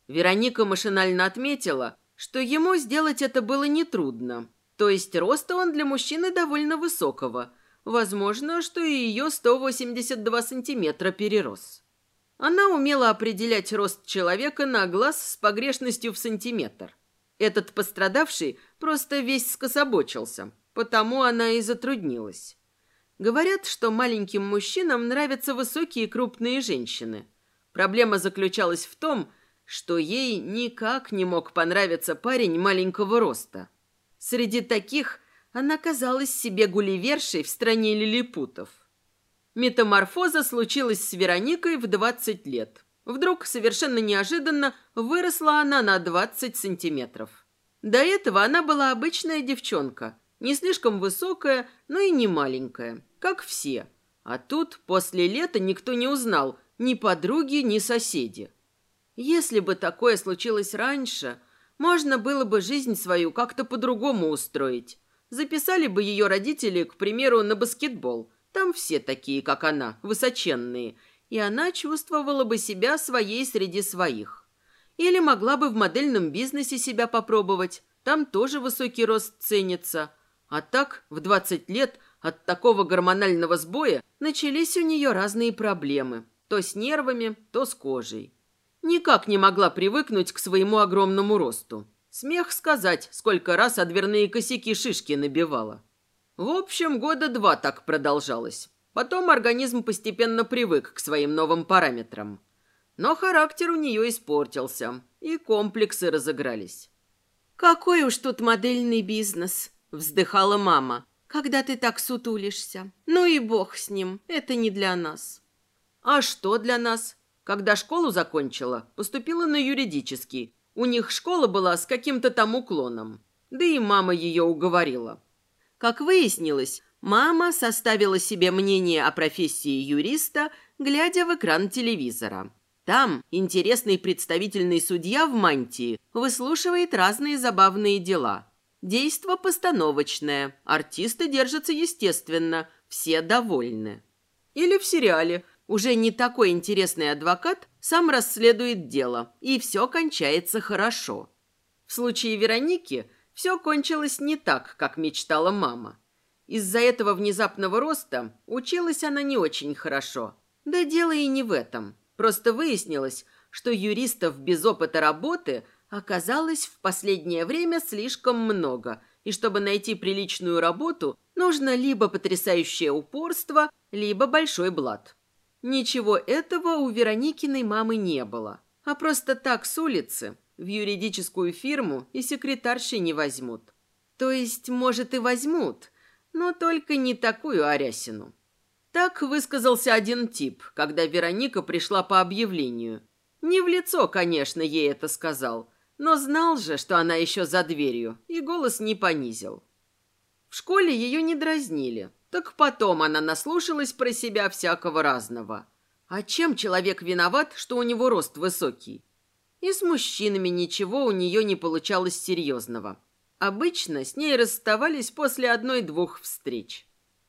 Вероника машинально отметила, что ему сделать это было нетрудно. То есть роста он для мужчины довольно высокого. Возможно, что и ее 182 сантиметра перерос. Она умела определять рост человека на глаз с погрешностью в сантиметр. Этот пострадавший просто весь скособочился, потому она и затруднилась. Говорят, что маленьким мужчинам нравятся высокие крупные женщины. Проблема заключалась в том, что ей никак не мог понравиться парень маленького роста. Среди таких она казалась себе гулливершей в стране лилипутов. Метаморфоза случилась с Вероникой в 20 лет. Вдруг, совершенно неожиданно, выросла она на 20 сантиметров. До этого она была обычная девчонка, Не слишком высокая, но и не маленькая, как все. А тут после лета никто не узнал ни подруги, ни соседи. Если бы такое случилось раньше, можно было бы жизнь свою как-то по-другому устроить. Записали бы ее родители, к примеру, на баскетбол. Там все такие, как она, высоченные. И она чувствовала бы себя своей среди своих. Или могла бы в модельном бизнесе себя попробовать. Там тоже высокий рост ценится. А так, в 20 лет от такого гормонального сбоя начались у нее разные проблемы. То с нервами, то с кожей. Никак не могла привыкнуть к своему огромному росту. Смех сказать, сколько раз о дверные косяки шишки набивала. В общем, года два так продолжалось. Потом организм постепенно привык к своим новым параметрам. Но характер у нее испортился, и комплексы разыгрались. «Какой уж тут модельный бизнес!» – вздыхала мама. «Когда ты так сутулишься? Ну и бог с ним, это не для нас». «А что для нас?» Когда школу закончила, поступила на юридический. У них школа была с каким-то там уклоном. Да и мама ее уговорила. Как выяснилось, мама составила себе мнение о профессии юриста, глядя в экран телевизора. Там интересный представительный судья в мантии выслушивает разные забавные дела. Действо постановочное, артисты держатся естественно, все довольны. Или в сериале уже не такой интересный адвокат сам расследует дело, и все кончается хорошо. В случае Вероники все кончилось не так, как мечтала мама. Из-за этого внезапного роста училась она не очень хорошо. Да дело и не в этом. Просто выяснилось, что юристов без опыта работы оказалось в последнее время слишком много, и чтобы найти приличную работу, нужно либо потрясающее упорство, либо большой блат. Ничего этого у Вероникиной мамы не было. А просто так с улицы в юридическую фирму и секретарши не возьмут. То есть, может, и возьмут, но только не такую Арясину. Так высказался один тип, когда Вероника пришла по объявлению. Не в лицо, конечно, ей это сказал, но знал же, что она еще за дверью, и голос не понизил. В школе ее не дразнили, так потом она наслушалась про себя всякого разного. А чем человек виноват, что у него рост высокий? И с мужчинами ничего у нее не получалось серьезного. Обычно с ней расставались после одной-двух встреч.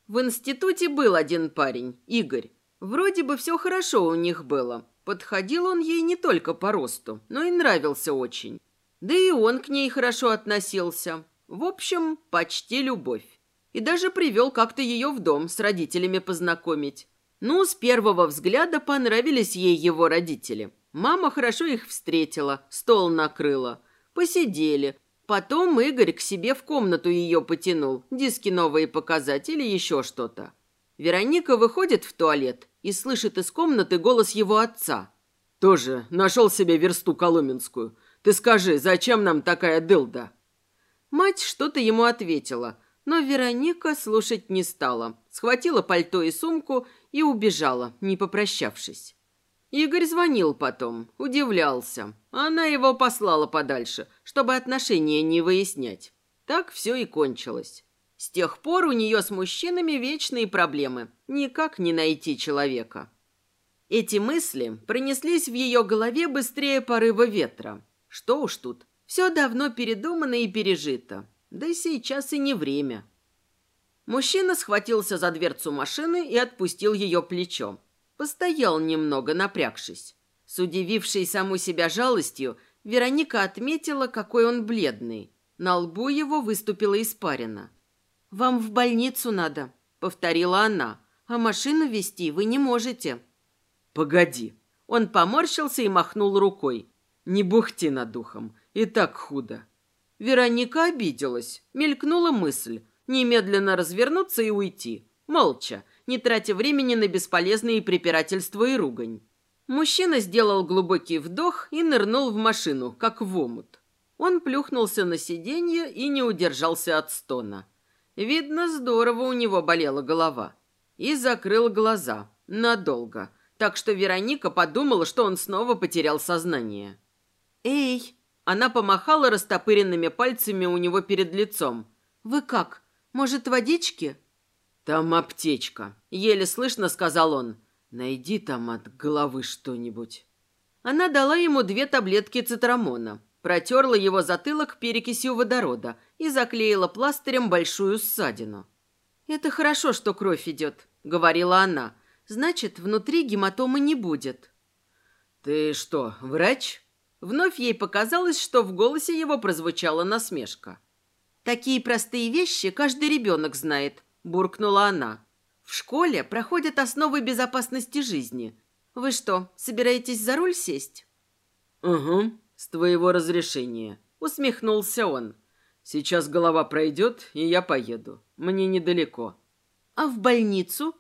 В институте был один парень, Игорь. Вроде бы все хорошо у них было. Подходил он ей не только по росту, но и нравился очень. Да и он к ней хорошо относился. В общем, почти любовь и даже привел как-то ее в дом с родителями познакомить. Ну, с первого взгляда понравились ей его родители. Мама хорошо их встретила, стол накрыла. Посидели. Потом Игорь к себе в комнату ее потянул, диски новые показать или еще что-то. Вероника выходит в туалет и слышит из комнаты голос его отца. «Тоже нашел себе версту коломенскую. Ты скажи, зачем нам такая дылда?» Мать что-то ему ответила – но Вероника слушать не стала. Схватила пальто и сумку и убежала, не попрощавшись. Игорь звонил потом, удивлялся. Она его послала подальше, чтобы отношения не выяснять. Так все и кончилось. С тех пор у нее с мужчинами вечные проблемы. Никак не найти человека. Эти мысли пронеслись в ее голове быстрее порыва ветра. Что уж тут, все давно передумано и пережито. Да и сейчас и не время. Мужчина схватился за дверцу машины и отпустил ее плечо. Постоял немного, напрягшись. С удивившей саму себя жалостью, Вероника отметила, какой он бледный. На лбу его выступила испарина. «Вам в больницу надо», — повторила она. «А машину вести вы не можете». «Погоди». Он поморщился и махнул рукой. «Не бухти над духом. И так худо. Вероника обиделась. Мелькнула мысль. Немедленно развернуться и уйти. Молча, не тратя времени на бесполезные препирательства и ругань. Мужчина сделал глубокий вдох и нырнул в машину, как в омут. Он плюхнулся на сиденье и не удержался от стона. Видно, здорово у него болела голова. И закрыл глаза. Надолго. Так что Вероника подумала, что он снова потерял сознание. «Эй!» Она помахала растопыренными пальцами у него перед лицом. «Вы как? Может, водички?» «Там аптечка», — еле слышно сказал он. «Найди там от головы что-нибудь». Она дала ему две таблетки цитрамона, протерла его затылок перекисью водорода и заклеила пластырем большую ссадину. «Это хорошо, что кровь идет», — говорила она. «Значит, внутри гематомы не будет». «Ты что, врач?» Вновь ей показалось, что в голосе его прозвучала насмешка. «Такие простые вещи каждый ребенок знает», – буркнула она. «В школе проходят основы безопасности жизни. Вы что, собираетесь за руль сесть?» «Угу, с твоего разрешения», – усмехнулся он. «Сейчас голова пройдет, и я поеду. Мне недалеко». «А в больницу?»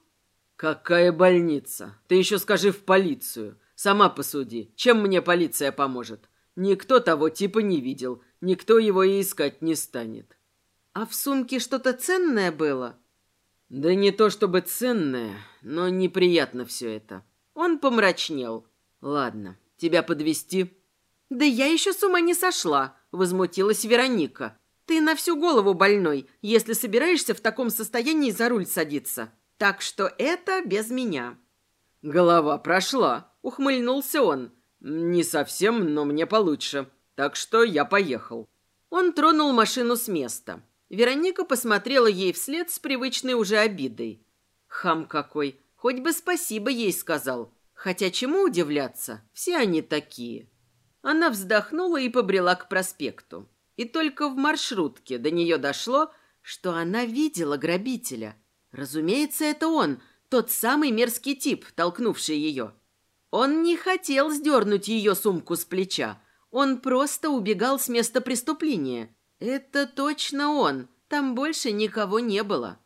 «Какая больница? Ты еще скажи в полицию. Сама посуди, чем мне полиция поможет? Никто того типа не видел, никто его и искать не станет». «А в сумке что-то ценное было?» «Да не то чтобы ценное, но неприятно все это». Он помрачнел. «Ладно, тебя подвести. «Да я еще с ума не сошла», — возмутилась Вероника. «Ты на всю голову больной, если собираешься в таком состоянии за руль садиться. Так что это без меня». «Голова прошла», — ухмыльнулся он. «Не совсем, но мне получше. Так что я поехал». Он тронул машину с места. Вероника посмотрела ей вслед с привычной уже обидой. Хам какой, хоть бы спасибо ей сказал. Хотя чему удивляться, все они такие. Она вздохнула и побрела к проспекту. И только в маршрутке до нее дошло, что она видела грабителя. Разумеется, это он, тот самый мерзкий тип, толкнувший ее. Он не хотел сдернуть ее сумку с плеча. Он просто убегал с места преступления. Это точно он. Там больше никого не было.